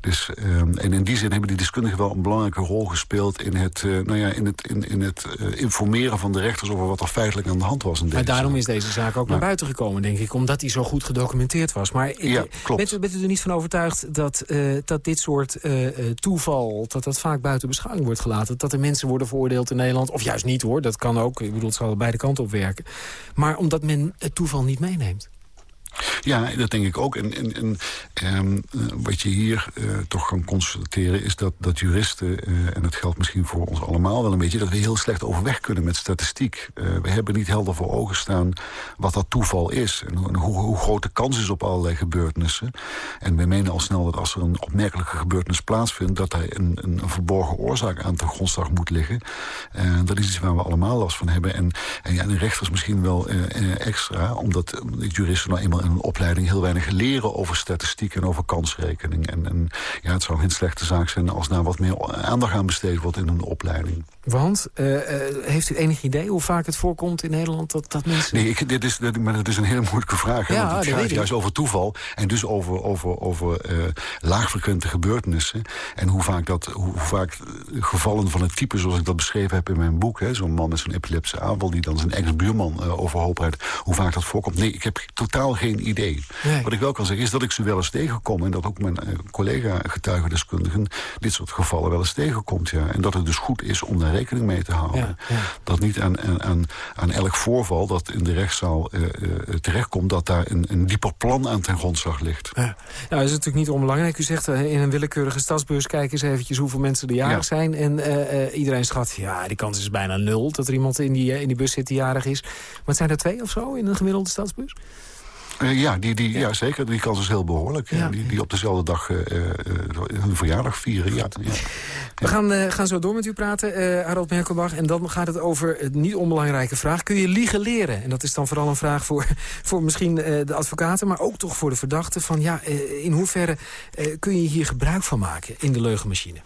Dus, ehm, en in die zin hebben die deskundigen wel een belangrijke rol gespeeld in het, nou ja, in het, in, in het eh, informeren van de rechters over wat er feitelijk aan de hand was. In maar daarom is deze zaak ook naar buiten gekomen, denk ik. Omdat hij zo goed gedocumenteerd was. Maar ja, klopt. Bent, bent, u er niet van overtuigd dat, uh, dat dit soort uh, toeval... dat dat vaak buiten beschouwing wordt gelaten? Dat er mensen worden veroordeeld in Nederland? Of juist niet hoor, dat kan ook. Ik bedoel, het zal beide kanten op werken. Maar omdat men het toeval niet meeneemt. Ja, dat denk ik ook. En, en, en ehm, wat je hier uh, toch kan constateren is dat, dat juristen... Uh, en dat geldt misschien voor ons allemaal wel een beetje... dat we heel slecht overweg kunnen met statistiek. We hebben niet helder voor ogen staan wat dat toeval is. En, hoe, hoe, groot de kans is op allerlei gebeurtenissen. En we menen al snel dat als er een opmerkelijke gebeurtenis plaatsvindt... dat er een, een, verborgen oorzaak aan ten grondslag moet liggen. dat is iets waar we allemaal last van hebben. En, en ja, de rechters misschien wel extra... omdat juristen nou eenmaal in een opleiding heel weinig leren over statistiek en over kansrekening. En, en ja, het zou geen slechte zaak zijn als daar wat meer aandacht aan besteed wordt in een opleiding. Want, uh, uh, heeft u enig idee hoe vaak het voorkomt in Nederland dat, dat mensen... Nee, ik, dit is, dit, maar dat is een hele moeilijke vraag. Ja, want het gaat juist over toeval en dus over, over, over uh, laagfrequente gebeurtenissen. En hoe vaak, dat, hoe, hoe, vaak gevallen van het type zoals ik dat beschreven heb in mijn boek... zo'n man met zo'n epileptische aanval die dan zijn ex-buurman overhoop rijdt... hoe vaak dat voorkomt. Nee, ik heb totaal geen idee. Nee. Wat ik wel kan zeggen is dat ik ze wel eens tegenkom... en dat ook mijn collega getuigendeskundigen dit soort gevallen wel eens tegenkomt. Ja. En dat het dus goed is om daar rekening mee te houden. Ja, ja. Dat niet aan, aan, aan elk voorval dat in de rechtszaal uh, uh, terechtkomt... dat daar een, een dieper plan aan ten grondslag ligt. Ja. Nou, dat is natuurlijk niet onbelangrijk. U zegt uh, in een willekeurige stadsbeurs... kijk eens eventjes hoeveel mensen er jarig zijn. En iedereen schat, ja, die kans is bijna nul... dat er iemand in die, in die bus zit die jarig is. Maar het zijn er twee of zo in een gemiddelde stadsbus? Eh, ja, die, die, ja. zeker. Die kans is heel behoorlijk. Ja. Die, die op dezelfde dag eh, eh, hun verjaardag vieren. Ja. We gaan, eh, gaan zo door met u praten, eh Harold Merkelbach. En dan gaat het over een niet onbelangrijke vraag. Kun je liegen leren? En dat is dan vooral een vraag voor, voor misschien eh, de advocaten... maar ook toch voor de verdachte. Van, ja, eh, in hoeverre eh, kun je hier gebruik van maken in de leugenmachine?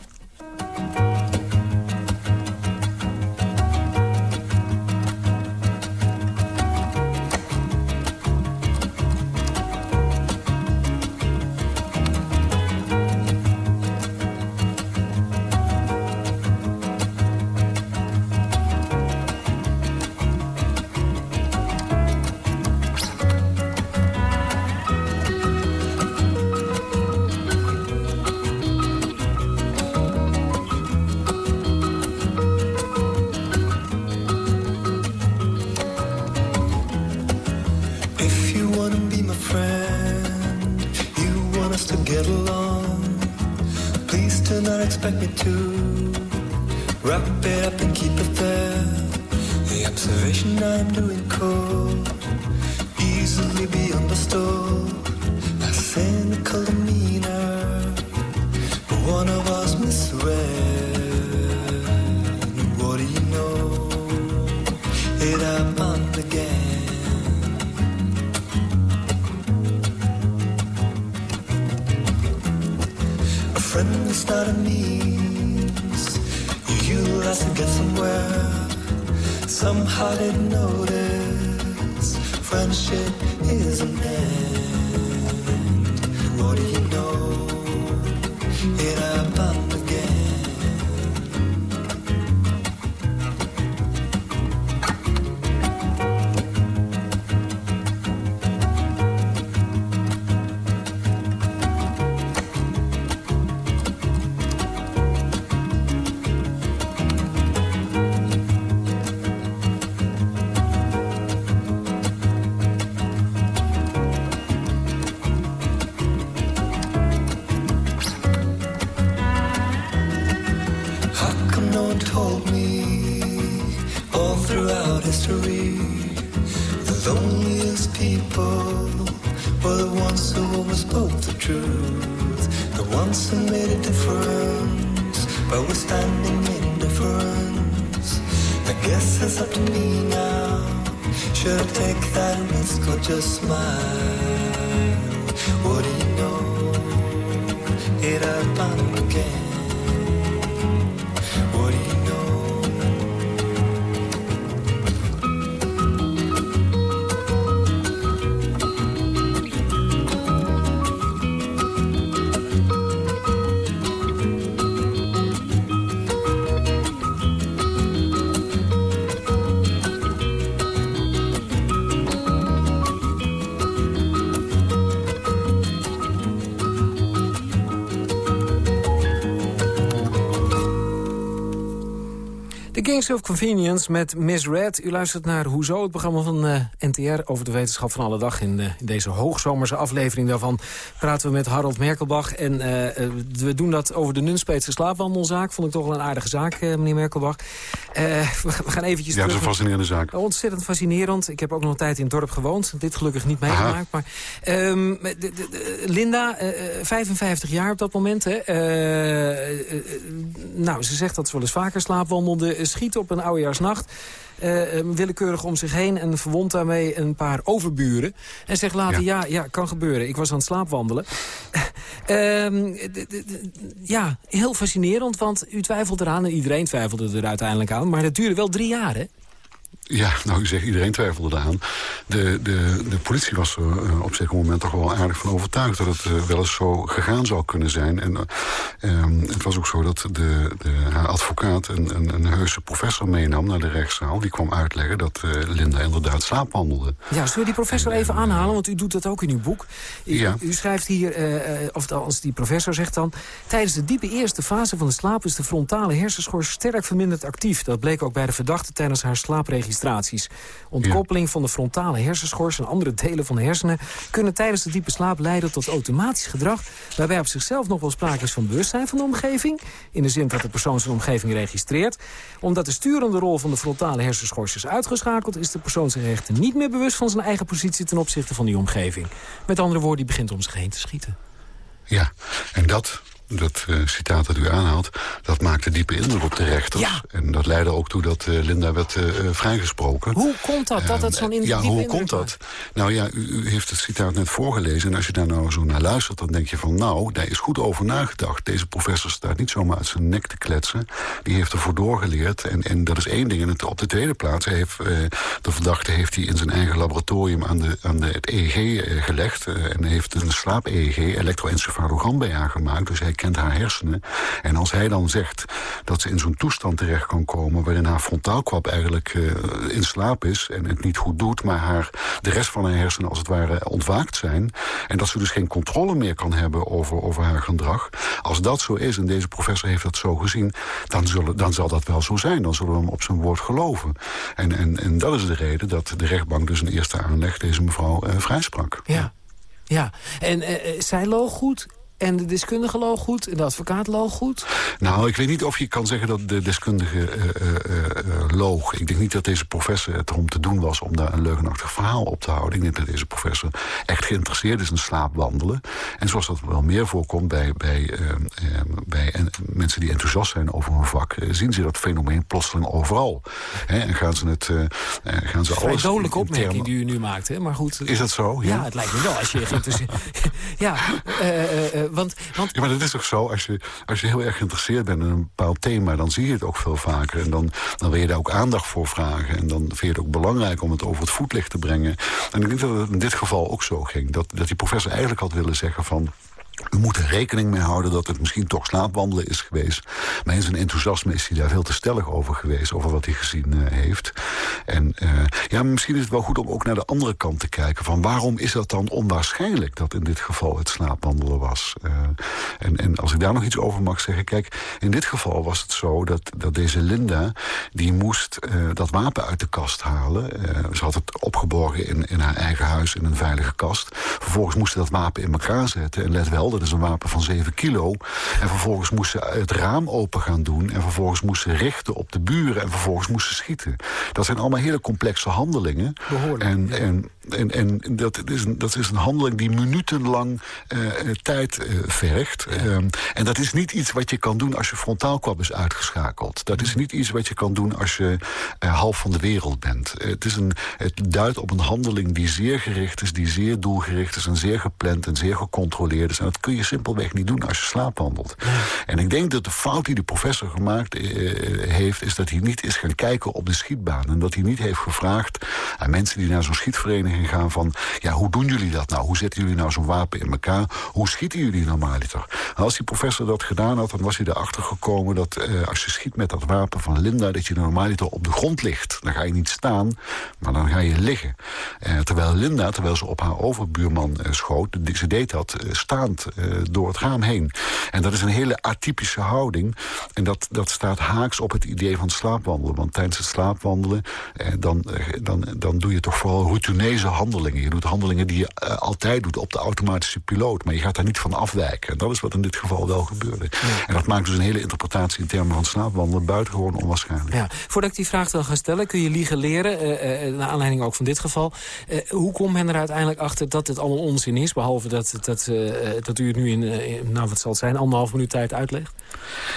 I'm doing cold, easily be understood. Kings of Convenience met Miss Red. U luistert naar Hoezo, het programma van eh, NTR over de wetenschap van alle dag. In, in deze hoogzomerse aflevering daarvan praten we met Harold Merkelbach. En eh, eh, we doen dat over de Nunspeetse slaapwandelzaak. Vond ik toch wel een aardige zaak, meneer Merkelbach. We gaan eventjes Ja, dat is een fascinerende zaak. Ontzettend fascinerend. Ik heb ook nog een tijd in het dorp gewoond. Dit gelukkig niet meegemaakt. Maar, ehm, de- de- de- Linda, eh, eh, 55 jaar op dat moment. Hè. Nou, ze zegt dat ze wel eens vaker slaapwandelde. Schiet op een oudejaarsnacht. eh, willekeurig om zich heen en verwond daarmee een paar overburen. En zegt later, ja, ja, kan gebeuren. Ik was aan het slaapwandelen. Ehm, ja, heel fascinerend, want u twijfelt eraan... en iedereen twijfelde er uiteindelijk aan. Maar dat duurde wel drie jaar, hè? Ja, nou, ik zeg, iedereen twijfelde eraan. De, de, de politie was er eh, op zeker moment toch wel aardig van overtuigd... dat het eh, wel eens zo gegaan zou kunnen zijn. En eh, ehm, het was ook zo dat de, de, haar advocaat een, een, een heuse professor meenam naar de rechtszaal. Die kwam uitleggen dat Linda inderdaad slaapwandelde. Ja, zullen we die professor even aanhalen? Want u doet dat ook in uw boek. U, Ja. u schrijft hier, of als die professor zegt dan... tijdens de diepe eerste fase van de slaap is de frontale hersenschors sterk verminderd actief. Dat bleek ook bij de verdachte tijdens haar slaapregistratie illustraties. Ontkoppeling van de frontale hersenschors en andere delen van de hersenen... kunnen tijdens de diepe slaap leiden tot automatisch gedrag... waarbij op zichzelf nog wel sprake is van bewustzijn van de omgeving... in de zin dat de persoon zijn omgeving registreert. Omdat de sturende rol van de frontale hersenschors is uitgeschakeld... is de persoon zich echt niet meer bewust van zijn eigen positie... ten opzichte van die omgeving. Met andere woorden, die begint om zich heen te schieten. Ja, en dat dat uh, citaat dat u aanhaalt, dat maakte diepe indruk op de rechters. Ja. En dat leidde ook toe dat uh, Linda werd uh, vrijgesproken. Hoe komt dat, dat het zo'n indruk Ja, hoe komt dat? Nou ja, u, u, heeft het citaat net voorgelezen... en als je daar nou zo naar luistert, dan denk je van... nou, daar is goed over nagedacht. Deze professor staat niet zomaar uit zijn nek te kletsen. Die heeft ervoor doorgeleerd. En, en dat is één ding. En het, op de tweede plaats, hij heeft, de verdachte heeft hij in zijn eigen laboratorium... aan, de, aan de, het EEG gelegd. en heeft een slaap-EEG, elektroencefalogram bij aangemaakt. Dus hij kent haar hersenen. En als hij dan zegt dat ze in zo'n toestand terecht kan komen... waarin haar frontaalkwap eigenlijk uh, in slaap is en het niet goed doet... maar haar, de rest van haar hersenen als het ware ontwaakt zijn... en dat ze dus geen controle meer kan hebben over, over haar gedrag... als dat zo is, en deze professor heeft dat zo gezien... dan, zullen, dan zal dat wel zo zijn. Dan zullen we hem op zijn woord geloven. En, en, en dat is de reden dat de rechtbank dus een eerste aanleg... deze mevrouw uh, vrijsprak. Ja. Ja, en uh, zij loog goed en de deskundige loog goed en de advocaat loog goed? Nou, ik weet niet of je kan zeggen dat de deskundige uh, uh, uh, loog. Ik denk niet dat deze professor het erom te doen was... om daar een leugenachtig verhaal op te houden. Ik denk dat deze professor echt geïnteresseerd is in slaapwandelen. En zoals dat wel meer voorkomt bij, bij, bij mensen die enthousiast zijn over hun vak... zien ze dat fenomeen plotseling overal. Hè, en gaan ze het... gaan ze alles dodelijke opmerking termen... die u nu maakt, hè? maar goed. Is dat zo? Ja, ja het lijkt me wel. Als je geïnteresseerd... ja, want, want... Ja, maar dat is toch zo, als je, als je heel erg geïnteresseerd bent in een bepaald thema... dan zie je het ook veel vaker. En dan, dan wil je daar ook aandacht voor vragen. En dan vind je het ook belangrijk om het over het voetlicht te brengen. En ik denk dat het in dit geval ook zo ging. Dat, dat die professor eigenlijk had willen zeggen van... We moeten rekening mee houden dat het misschien toch slaapwandelen is geweest. Maar in zijn enthousiasme is hij daar veel te stellig over geweest... over wat hij gezien uh, heeft. En uh, ja, misschien is het wel goed om ook naar de andere kant te kijken... van waarom is dat dan onwaarschijnlijk dat in dit geval het slaapwandelen was? Uh, en, en als ik daar nog iets over mag zeggen... kijk, in dit geval was het zo dat, dat deze Linda... die moest dat wapen uit de kast halen. ze had het opgeborgen in, in haar eigen huis in een veilige kast. Vervolgens moest ze dat wapen in elkaar zetten. En let wel, dat is een wapen van 7 kilo. En vervolgens moest ze het raam open gaan doen. En vervolgens moest ze richten op de buren. En vervolgens moest ze schieten. Dat zijn allemaal hele complexe handelingen. Behoorlijk. En, en, en, en dat, is een, dat is een handeling die minutenlang uh, tijd uh, vergt. Um, en dat is niet iets wat je kan doen als je frontaalkwab is uitgeschakeld. Dat is niet iets wat je kan doen als je uh, half van de wereld bent. het, is een, het duidt op een handeling die zeer gericht is, die zeer doelgericht is... en zeer gepland en zeer gecontroleerd is. En dat kun je simpelweg niet doen als je slaapwandelt. En ik denk dat de fout die de professor gemaakt heeft... is dat hij niet is gaan kijken op de schietbaan. En dat hij niet heeft gevraagd aan mensen die naar zo'n schietvereniging gaan... van, ja, hoe doen jullie dat nou? Hoe zetten jullie nou zo'n wapen in elkaar? Hoe schieten jullie normaliter? En als die professor dat gedaan had, dan was hij erachter gekomen... dat uh, als je schiet met dat wapen van Linda... dat je normaliter op de grond ligt. Dan ga je niet staan, maar dan ga je liggen. Uh, terwijl Linda, terwijl ze op haar overbuurman uh, schoot... ze deed dat staand door het raam heen. En dat is een hele atypische houding. En dat, dat staat haaks op het idee van slaapwandelen. Want tijdens het slaapwandelen... dan, dan, dan doe je toch vooral routineuze handelingen. Je doet handelingen die je uh, altijd doet op de automatische piloot. Maar je gaat daar niet van afwijken. En dat is wat in dit geval wel gebeurde. Ja. En dat maakt dus een hele interpretatie in termen van slaapwandelen buitengewoon onwaarschijnlijk. Ja. Voordat ik die vraag dan ga stellen, kun je liegen leren, uh, uh, naar aanleiding ook van dit geval. hoe komt men er uiteindelijk achter dat het allemaal onzin is? Behalve dat, dat, dat u het nu in, in, nou wat zal het zijn, anderhalf minuut tijd uitlegt?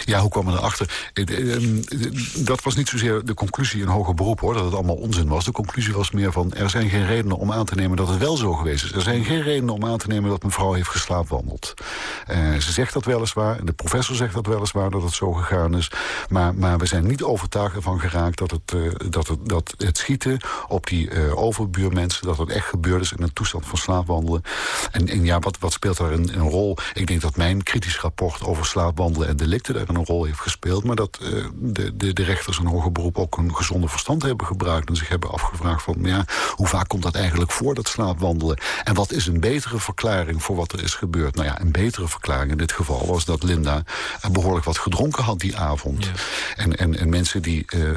Ja, hoe kwam men erachter? Dat was niet zozeer de conclusie in hoger beroep, hoor, dat het allemaal onzin was. De conclusie was meer van, er zijn geen redenen om aan te nemen dat het wel zo geweest is. Er zijn geen redenen om aan te nemen dat mevrouw heeft geslaapwandeld. Uh, ze zegt dat weliswaar, de professor zegt dat weliswaar dat het zo gegaan is. Maar, maar we zijn niet overtuigd ervan geraakt dat het, uh, dat het, dat het schieten op die uh, overbuurmensen... dat het echt gebeurd is in een toestand van slaapwandelen. En, en ja, wat, wat speelt daar een, een rol? Ik denk dat mijn kritisch rapport over slaapwandelen en delicten daar een rol heeft gespeeld. Maar dat de, de, de rechters in hoger beroep ook een gezonde verstand hebben gebruikt... en zich hebben afgevraagd van, ja, hoe vaak komt dat eigenlijk eigenlijk voor dat slaapwandelen? En wat is een betere verklaring voor wat er is gebeurd? Nou ja, een betere verklaring in dit geval was dat Linda behoorlijk wat gedronken had die avond. En, en, en mensen die uh, uh,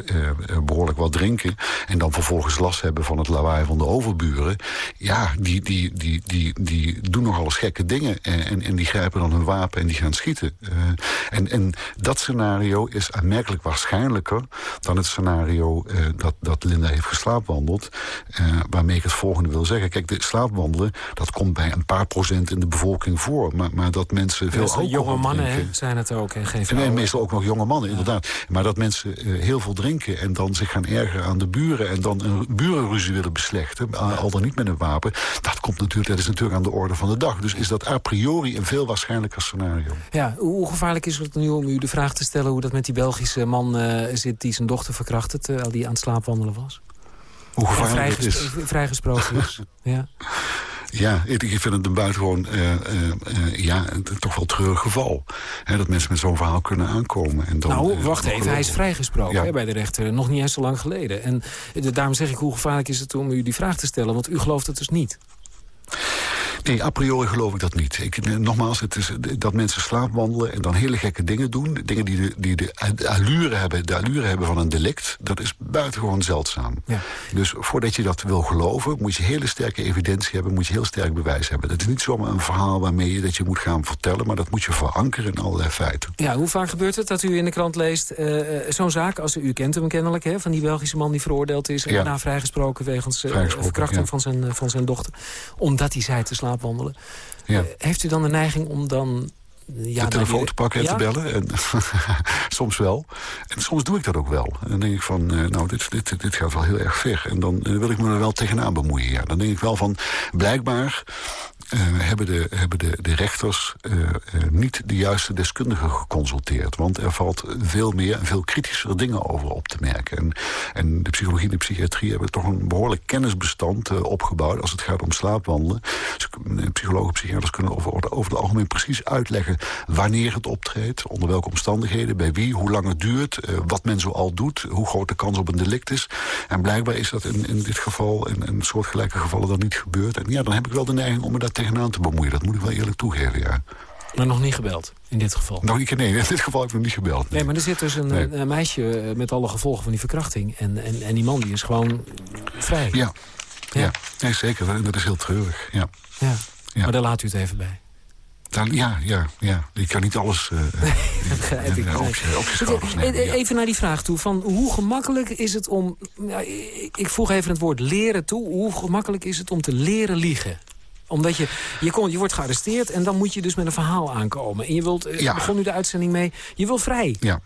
behoorlijk wat drinken... en dan vervolgens last hebben van het lawaai van de overburen... ja, die, die, die, die, die doen nogal eens gekke dingen. En, en, en die grijpen dan hun wapen en die gaan schieten. Uh, en, en dat scenario is aanmerkelijk waarschijnlijker... dan het scenario dat, dat Linda heeft geslaapwandeld. waarmee ik het volgende wil zeggen. Kijk, de slaapwandelen, dat komt bij een paar procent in de bevolking voor. Maar, maar dat mensen veel alcohol jonge mannen zijn het ook. En geen meestal ook nog jonge mannen, inderdaad. Maar dat mensen uh, heel veel drinken en dan zich gaan ergeren aan de buren... en dan een burenruzie willen beslechten, ja. al dan niet met een wapen... dat, komt natuurlijk, dat is natuurlijk aan de orde van de dag. Dus is dat a priori een veel waarschijnlijker scenario. Ja, hoe gevaarlijk is het nu om u de vraag te stellen... hoe dat met die Belgische man uh, zit die zijn dochter verkracht... terwijl die aan het slaapwandelen was? Hoe gevaarlijk het is? Vrijgesproken is, ja. Ja, ik vind het een buitengewoon, uh, uh, uh, ja, toch wel treurig geval. Hè, dat mensen met zo'n verhaal kunnen aankomen. En dan, nou, wacht even, hij is vrijgesproken ja. hè, bij de rechter. Nog niet eens zo lang geleden. En daarom zeg ik, hoe gevaarlijk is het om u die vraag te stellen? Want u gelooft het dus niet. Nee, a priori geloof ik dat niet. Ik, nogmaals, het is dat mensen slaapwandelen en dan hele gekke dingen doen. Dingen die de, die de allure hebben, de allure hebben van een delict. Dat is buitengewoon zeldzaam. Ja. Dus voordat je dat wil geloven, moet je hele sterke evidentie hebben. Moet je heel sterk bewijs hebben. Dat is niet zomaar een verhaal waarmee je dat je moet gaan vertellen. Maar dat moet je verankeren in allerlei feiten. Ja, hoe vaak gebeurt het dat u in de krant leest uh, zo'n zaak, als u, kent hem kennelijk, hè, van die Belgische man die veroordeeld is. En ja. daarna vrijgesproken wegens uh, verkrachting ja. van, zijn, van zijn dochter. Omdat hij zei te slaapwandelen. Ja. Heeft u dan de neiging om dan... Ja, de telefoon die... te pakken en ja? te bellen. En, soms wel. En soms doe ik dat ook wel. En dan denk ik van, uh, nou, dit, dit, dit gaat wel heel erg ver. En dan uh, wil ik me er wel tegenaan bemoeien. Ja. Dan denk ik wel van, blijkbaar hebben, de, hebben de, de rechters uh, uh, niet de juiste deskundigen geconsulteerd. Want er valt veel meer en veel kritischer dingen over op te merken. En, en de psychologie en de psychiatrie hebben toch een behoorlijk kennisbestand opgebouwd... als het gaat om slaapwandelen. Psychologen en psychiaters kunnen over, over het algemeen precies uitleggen... wanneer het optreedt, onder welke omstandigheden, bij wie, hoe lang het duurt... wat men zoal doet, hoe groot de kans op een delict is. En blijkbaar is dat in, in dit geval, in, in soortgelijke gevallen, dan niet gebeurd. En ja, dan heb ik wel de neiging om me daar tegenaan te bemoeien. Dat moet ik wel eerlijk toegeven, ja. Maar nog niet gebeld, in dit geval? Nog niet, nee, in dit geval heb ik nog niet gebeld. Nee, nee maar er zit dus een, nee. een, meisje met alle gevolgen van die verkrachting. En, en, en die man die is gewoon vrij. Ja, ja. ja. Nee, zeker. Dat is heel treurig, ja. ja. ja. Maar daar laat u het even bij. Dan, ja, ja, ja. Ik kan niet alles uh, begrijp ik. op, je, op je schouders nemen. Ja. Even naar die vraag toe. Van hoe gemakkelijk is het om... Ja, ik voeg even het woord leren toe. Hoe gemakkelijk is het om te leren liegen? Omdat je, je, kon, je wordt gearresteerd en dan moet je dus met een verhaal aankomen. En je wilt, ja. begon nu de uitzending mee, je wil vrij. Ja,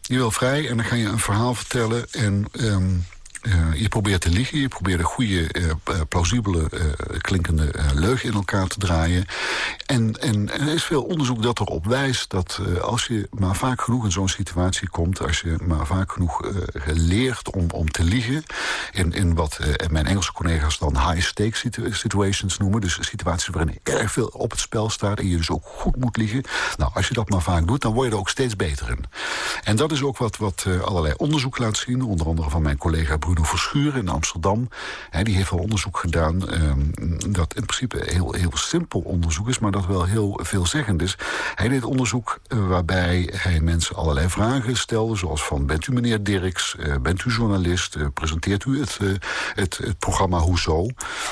je wil vrij en dan ga je een verhaal vertellen en... Um, uh, je probeert te liegen, je probeert een goede, uh, plausibele, uh, klinkende leugen in elkaar te draaien. En, en er is veel onderzoek dat erop wijst dat als je maar vaak genoeg in zo'n situatie komt... als je maar vaak genoeg leert om, om te liegen... in, in wat mijn Engelse collega's dan high-stakes situ situations noemen... dus situaties waarin erg veel op het spel staat en je dus ook goed moet liegen... nou, als je dat maar vaak doet, dan word je er ook steeds beter in. En dat is ook wat, wat allerlei onderzoek laat zien, onder andere van mijn collega Bruno Verschuren in Amsterdam. He, die heeft wel onderzoek gedaan um, dat in principe heel, heel simpel onderzoek is... maar dat wel heel veelzeggend is. Hij deed onderzoek uh, waarbij hij mensen allerlei vragen stelde... zoals van, bent u meneer Dirks, uh, bent u journalist... Uh, presenteert u het, het, het programma Hoezo?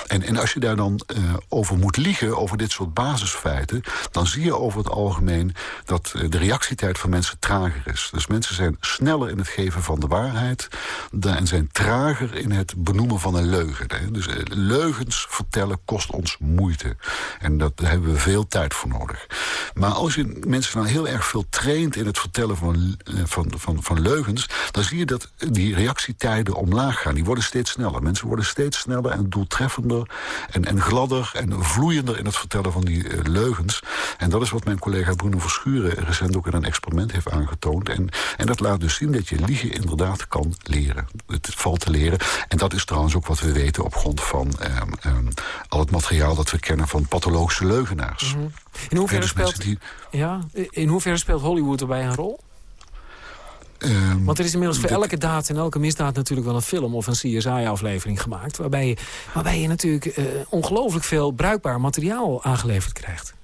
En, en als je daar dan over moet liegen, over dit soort basisfeiten... dan zie je over het algemeen dat de reactietijd van mensen trager is. Dus mensen zijn sneller in het geven van de waarheid... en zijn trager in het benoemen van een leugen. Hè. Dus leugens vertellen kost ons moeite. En dat, daar hebben we veel tijd voor nodig. Maar als je mensen nou heel erg veel traint in het vertellen van, van, van, van leugens... dan zie je dat die reactietijden omlaag gaan. Die worden steeds sneller. Mensen worden steeds sneller en doeltreffender... en, en gladder en vloeiender in het vertellen van die uh, leugens. En dat is wat mijn collega Bruno Verschuren recent ook in een experiment heeft aangetoond. En, en dat laat dus zien dat je liegen inderdaad kan leren. Het valt te leren. En dat is trouwens ook wat we weten op grond van um, um, al het materiaal dat we kennen van pathologische leugenaars. Mm -hmm. In hoeverre, dus speelt, die... ja, in hoeverre speelt Hollywood erbij een rol? ehm, Want er is inmiddels voor elke daad en elke misdaad natuurlijk wel een film of een CSI-aflevering gemaakt. Waarbij je, waarbij je natuurlijk eh, ongelooflijk veel bruikbaar materiaal aangeleverd krijgt.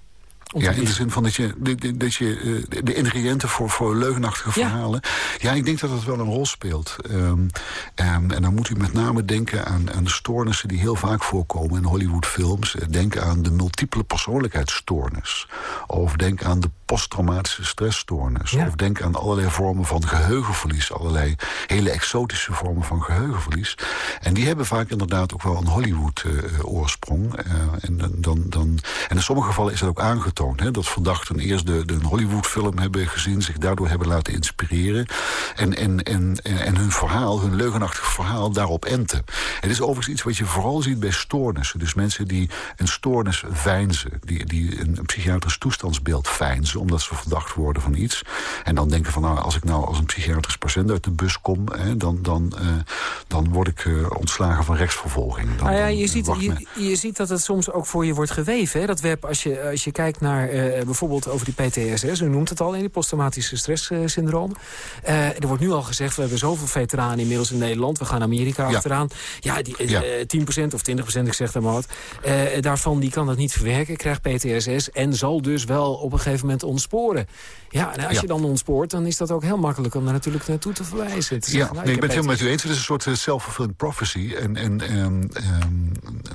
Ja, in de zin van dat je, dat- je eh, de- ingrediënten voor, voor leugenachtige verhalen... Ja, ik denk dat dat wel een rol speelt. Ehm, ehm, en dan moet u met name denken aan, aan de stoornissen die heel vaak voorkomen in Hollywoodfilms. Eh, Denk aan de multiple persoonlijkheidsstoornis. Of denk aan de posttraumatische stressstoornis. Ja. Of denk aan allerlei vormen van geheugenverlies. Allerlei hele exotische vormen van geheugenverlies. En die hebben vaak inderdaad ook wel een Hollywood-oorsprong. en, dan, dan, dan, en in sommige gevallen is dat ook aangetoond. Hè, dat verdachten eerst de, de een Hollywood-film hebben gezien... zich daardoor hebben laten inspireren. En, en, en, en hun verhaal, hun leugenachtig verhaal, daarop enten. Het is overigens iets wat je vooral ziet bij stoornissen. Dus mensen die een stoornis veinzen. Die, die een, psychiatrisch toestandsbeeld veinzen... omdat ze verdacht worden van iets. En dan denken van, nou, als ik nou als een psychiatrisch patiënt uit de bus kom... Hè, dan, dan, eh, dan word ik eh, ontslagen van rechtsvervolging. Dan, Nou ja, je eh, ziet, je, je ziet dat het soms ook voor je wordt geweven. Hè? Dat web, als je, als je kijkt naar eh, bijvoorbeeld over die PTSS... u noemt het al, die posttraumatische stresssyndroom. Eh er wordt nu al gezegd, we hebben zoveel veteranen inmiddels in Nederland. We gaan Amerika Ja. achteraan. Ja, die, eh, Ja. eh, 10% of 20%, ik zeg dat maar wat. daarvan die kan dat niet verwerken, krijgt PTSS... en zal dus wel op een gegeven moment ontsporen. Ja, en als Ja. je dan ontspoort, dan is dat ook heel makkelijk... om daar natuurlijk naartoe te verwijzen. Te Ja, nou, nee, ik ben het helemaal met u eens. Het is een soort eh, self-fulfilling prophecy. En, en ehm, ehm,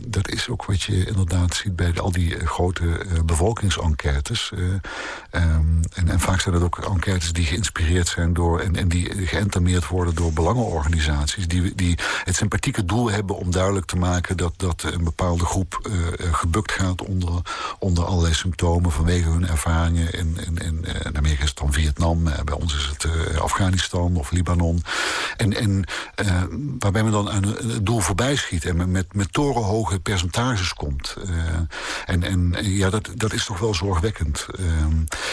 dat is ook wat je inderdaad ziet bij al die eh, grote eh, bevolkingsenquêtes. Eh, ehm, en, en vaak zijn het ook enquêtes die geïnspireerd zijn door... en, en die geëntameerd worden door belangenorganisaties... Die, die het sympathieke doel hebben om duidelijk te maken... dat, dat een bepaalde groep gebukt gaat onder, onder allerlei symptomen... vanwege hun ervaringen. In, in, in, eh, in Is het dan Vietnam, eh, bij ons is het eh, Afghanistan of Libanon. En, en eh, waarbij men dan aan het doel voorbij schiet en met, met torenhoge percentages komt. En en ja, dat, dat is toch wel zorgwekkend.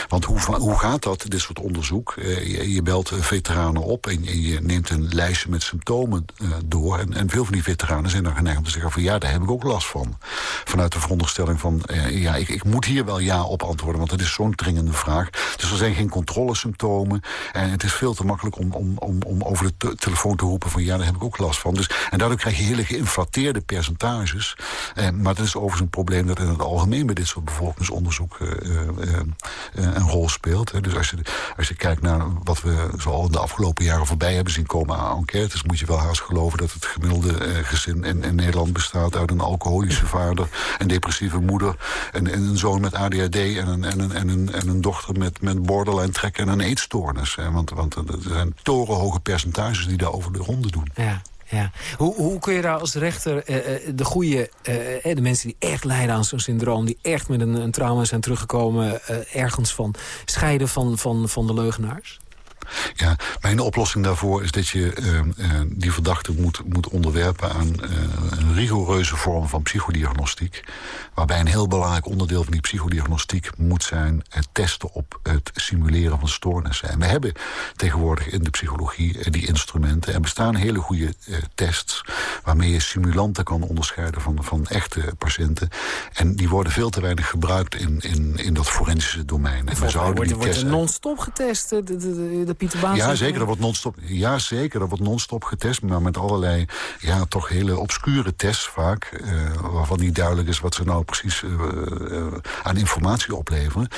Want hoe, hoe gaat dat, dit soort onderzoek? Je, je belt veteranen op en, en je neemt een lijstje met symptomen door. En, en veel van die veteranen zijn dan geneigd om te zeggen van ja, daar heb ik ook last van. Vanuit de veronderstelling van ja, ik, ik moet hier wel ja op antwoorden, want het is zo'n dringende vraag. Dus er geen controlesymptomen. En het is veel te makkelijk om, om, om, om over de te- telefoon te roepen van ja, daar heb ik ook last van. Dus, en daardoor krijg je hele geïnflateerde percentages. Eh, maar dat is overigens een probleem dat in het algemeen bij dit soort bevolkingsonderzoek eh, eh, eh, een rol speelt. Hè. Dus als je, als je kijkt naar wat we zo al in de afgelopen jaren voorbij hebben zien komen aan enquêtes, moet je wel haast geloven dat het gemiddelde eh, gezin in, in Nederland bestaat uit een alcoholische vader, een depressieve moeder, en, en een zoon met ADHD en een, en een, en een, en een dochter met, met borderline trekken en een eetstoornis. Hè. Want, want er zijn torenhoge percentages die daar over de ronde doen. Ja, ja. Hoe, hoe kun je daar als rechter eh, eh, de goede, eh, de mensen die echt lijden aan zo'n syndroom, die echt met een, een trauma zijn teruggekomen ergens van, scheiden van, van, van de leugenaars? Ja, mijn oplossing daarvoor is dat je eh, eh, die verdachte moet, moet onderwerpen aan eh, een rigoureuze vorm van psychodiagnostiek. Waarbij een heel belangrijk onderdeel van die psychodiagnostiek moet zijn het testen op het simuleren van stoornissen. En we hebben tegenwoordig in de psychologie eh, die instrumenten. Er bestaan hele goede tests waarmee je simulanten kan onderscheiden van, van echte patiënten. En die worden veel te weinig gebruikt in, in, in dat forensische domein. En we zouden wordt, die wordt non-stop getest, de, de, de, de Pieter Baan. ja, zeker. Dat wordt non-stop. Ja, zeker. Dat wordt non-stop getest, maar met allerlei, ja, toch hele obscure tests vaak, eh, waarvan niet duidelijk is wat ze nou precies eh, eh, aan informatie opleveren.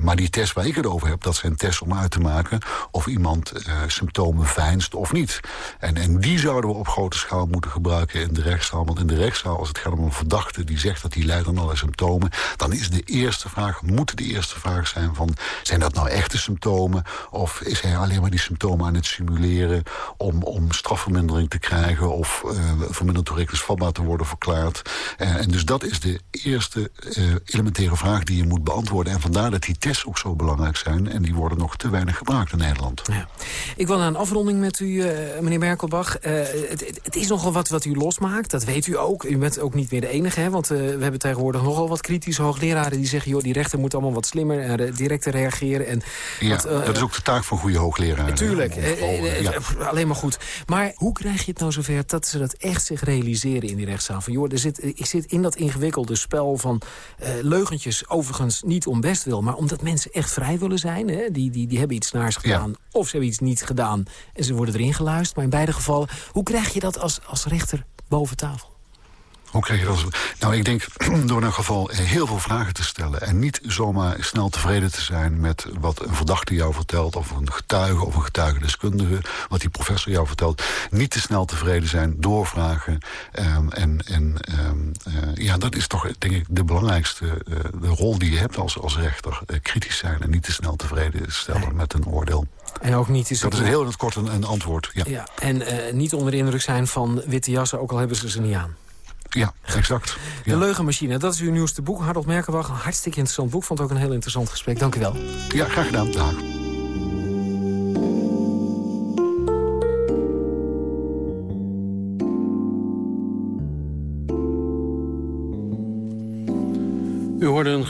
Maar die test waar ik het over heb, dat zijn tests om uit te maken of iemand symptomen veinst of niet. En, en die zouden we op grote schaal moeten gebruiken in de rechtszaal. Want in de rechtszaal, als het gaat om een verdachte die zegt dat hij lijdt aan allerlei symptomen, dan is de eerste vraag, moet de eerste vraag zijn van, zijn dat nou echte symptomen? Of is hij alleen maar die symptomen aan het simuleren om, om strafvermindering te krijgen of eh verminderd toerekening vatbaar te worden verklaard? Eh, en dus dat is de eerste eh, elementaire vraag die je moet beantwoorden. En vandaar dat die tests ook zo belangrijk zijn en die worden nog te weinig gebruikt in Nederland. Ja. Ik wil naar een afronding met u, meneer Merkelbach. Het, het- is nogal wat wat u losmaakt, dat weet u ook. U bent ook niet meer de enige, hè, want we hebben tegenwoordig nogal wat kritische hoogleraren... die zeggen, joh, die rechter moet allemaal wat slimmer en directer reageren. En Ja, wat, dat is ook de taak van goede hoogleraar. Natuurlijk, geval, eh, eh, ja. eh, alleen maar goed. Maar hoe krijg je het nou zover dat ze dat echt zich realiseren in die rechtszaal? Van, joh, er zit, ik zit in dat ingewikkelde spel van eh, leugentjes, overigens niet om best wil... maar omdat mensen echt vrij willen zijn. Hè? Die, die, die hebben iets naars gedaan of ze hebben iets niet gedaan... en ze worden erin geluisterd. Maar in beide gevallen, hoe krijg je dat als, als rechter boven tafel? Hoe krijg je dat? Nou, ik denk door in een geval heel veel vragen te stellen... en niet zomaar snel tevreden te zijn met wat een verdachte jou vertelt... of een getuige of een getuigendeskundige, wat die professor jou vertelt. Niet te snel tevreden zijn, doorvragen. ehm, en en ehm, eh, ja, dat is toch denk ik de belangrijkste eh, de rol die je hebt als, als rechter. Eh, kritisch zijn en niet te snel tevreden stellen met een oordeel. En ook niet... Is Dat is heel in het kort een, een antwoord, ja. Ja, en eh, niet onder de indruk zijn van witte jassen, ook al hebben ze ze niet aan. Ja, exact. De. Leugenmachine, dat is uw nieuwste boek. Harold Merkenbach, een hartstikke interessant boek. Vond ook een heel interessant gesprek. Dank u wel. ja, graag gedaan. Dag.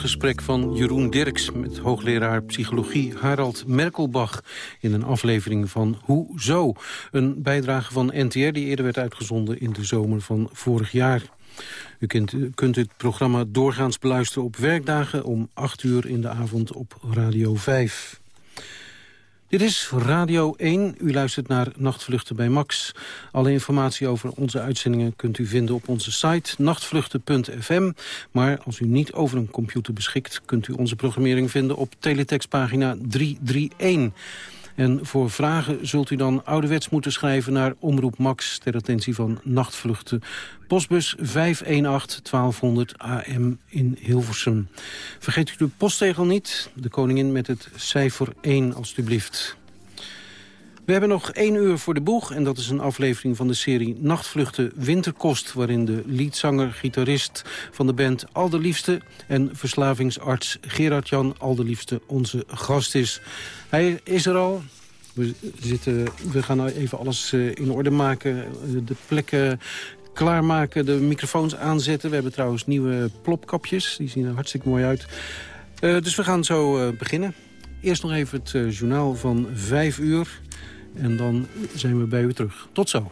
Gesprek van Jeroen Dirks met hoogleraar psychologie Harald Merkelbach in een aflevering van Hoe Zo? Een bijdrage van NTR die eerder werd uitgezonden in de zomer van vorig jaar. U kunt, kunt het programma doorgaans beluisteren op werkdagen om 8 uur in de avond op Radio 5. Dit is Radio 1. U luistert naar Nachtvluchten bij Max. Alle informatie over onze uitzendingen kunt u vinden op onze site nachtvluchten.fm. Maar als u niet over een computer beschikt... kunt u onze programmering vinden op teletextpagina 331. En voor vragen zult u dan ouderwets moeten schrijven naar Omroep Max... ter attentie van Nachtvluchten. Postbus 518 1200 AM in Hilversum. Vergeet u de postzegel niet. De koningin met het cijfer 1, alstublieft. We hebben nog één uur voor de boeg en dat is een aflevering van de serie Nachtvluchten Winterkost... waarin de leadzanger, gitarist van de band Alderliefste... en verslavingsarts Gerard-Jan Alderliefste onze gast is. Hij is er al. We, zitten, we gaan nou even alles eh, in orde maken, eh, de plekken klaarmaken, de microfoons aanzetten. We hebben trouwens nieuwe plopkapjes, die zien er hartstikke mooi uit. Eh, dus we gaan zo beginnen. Eerst nog even het journaal van vijf uur. En dan zijn we bij u terug. Tot zo.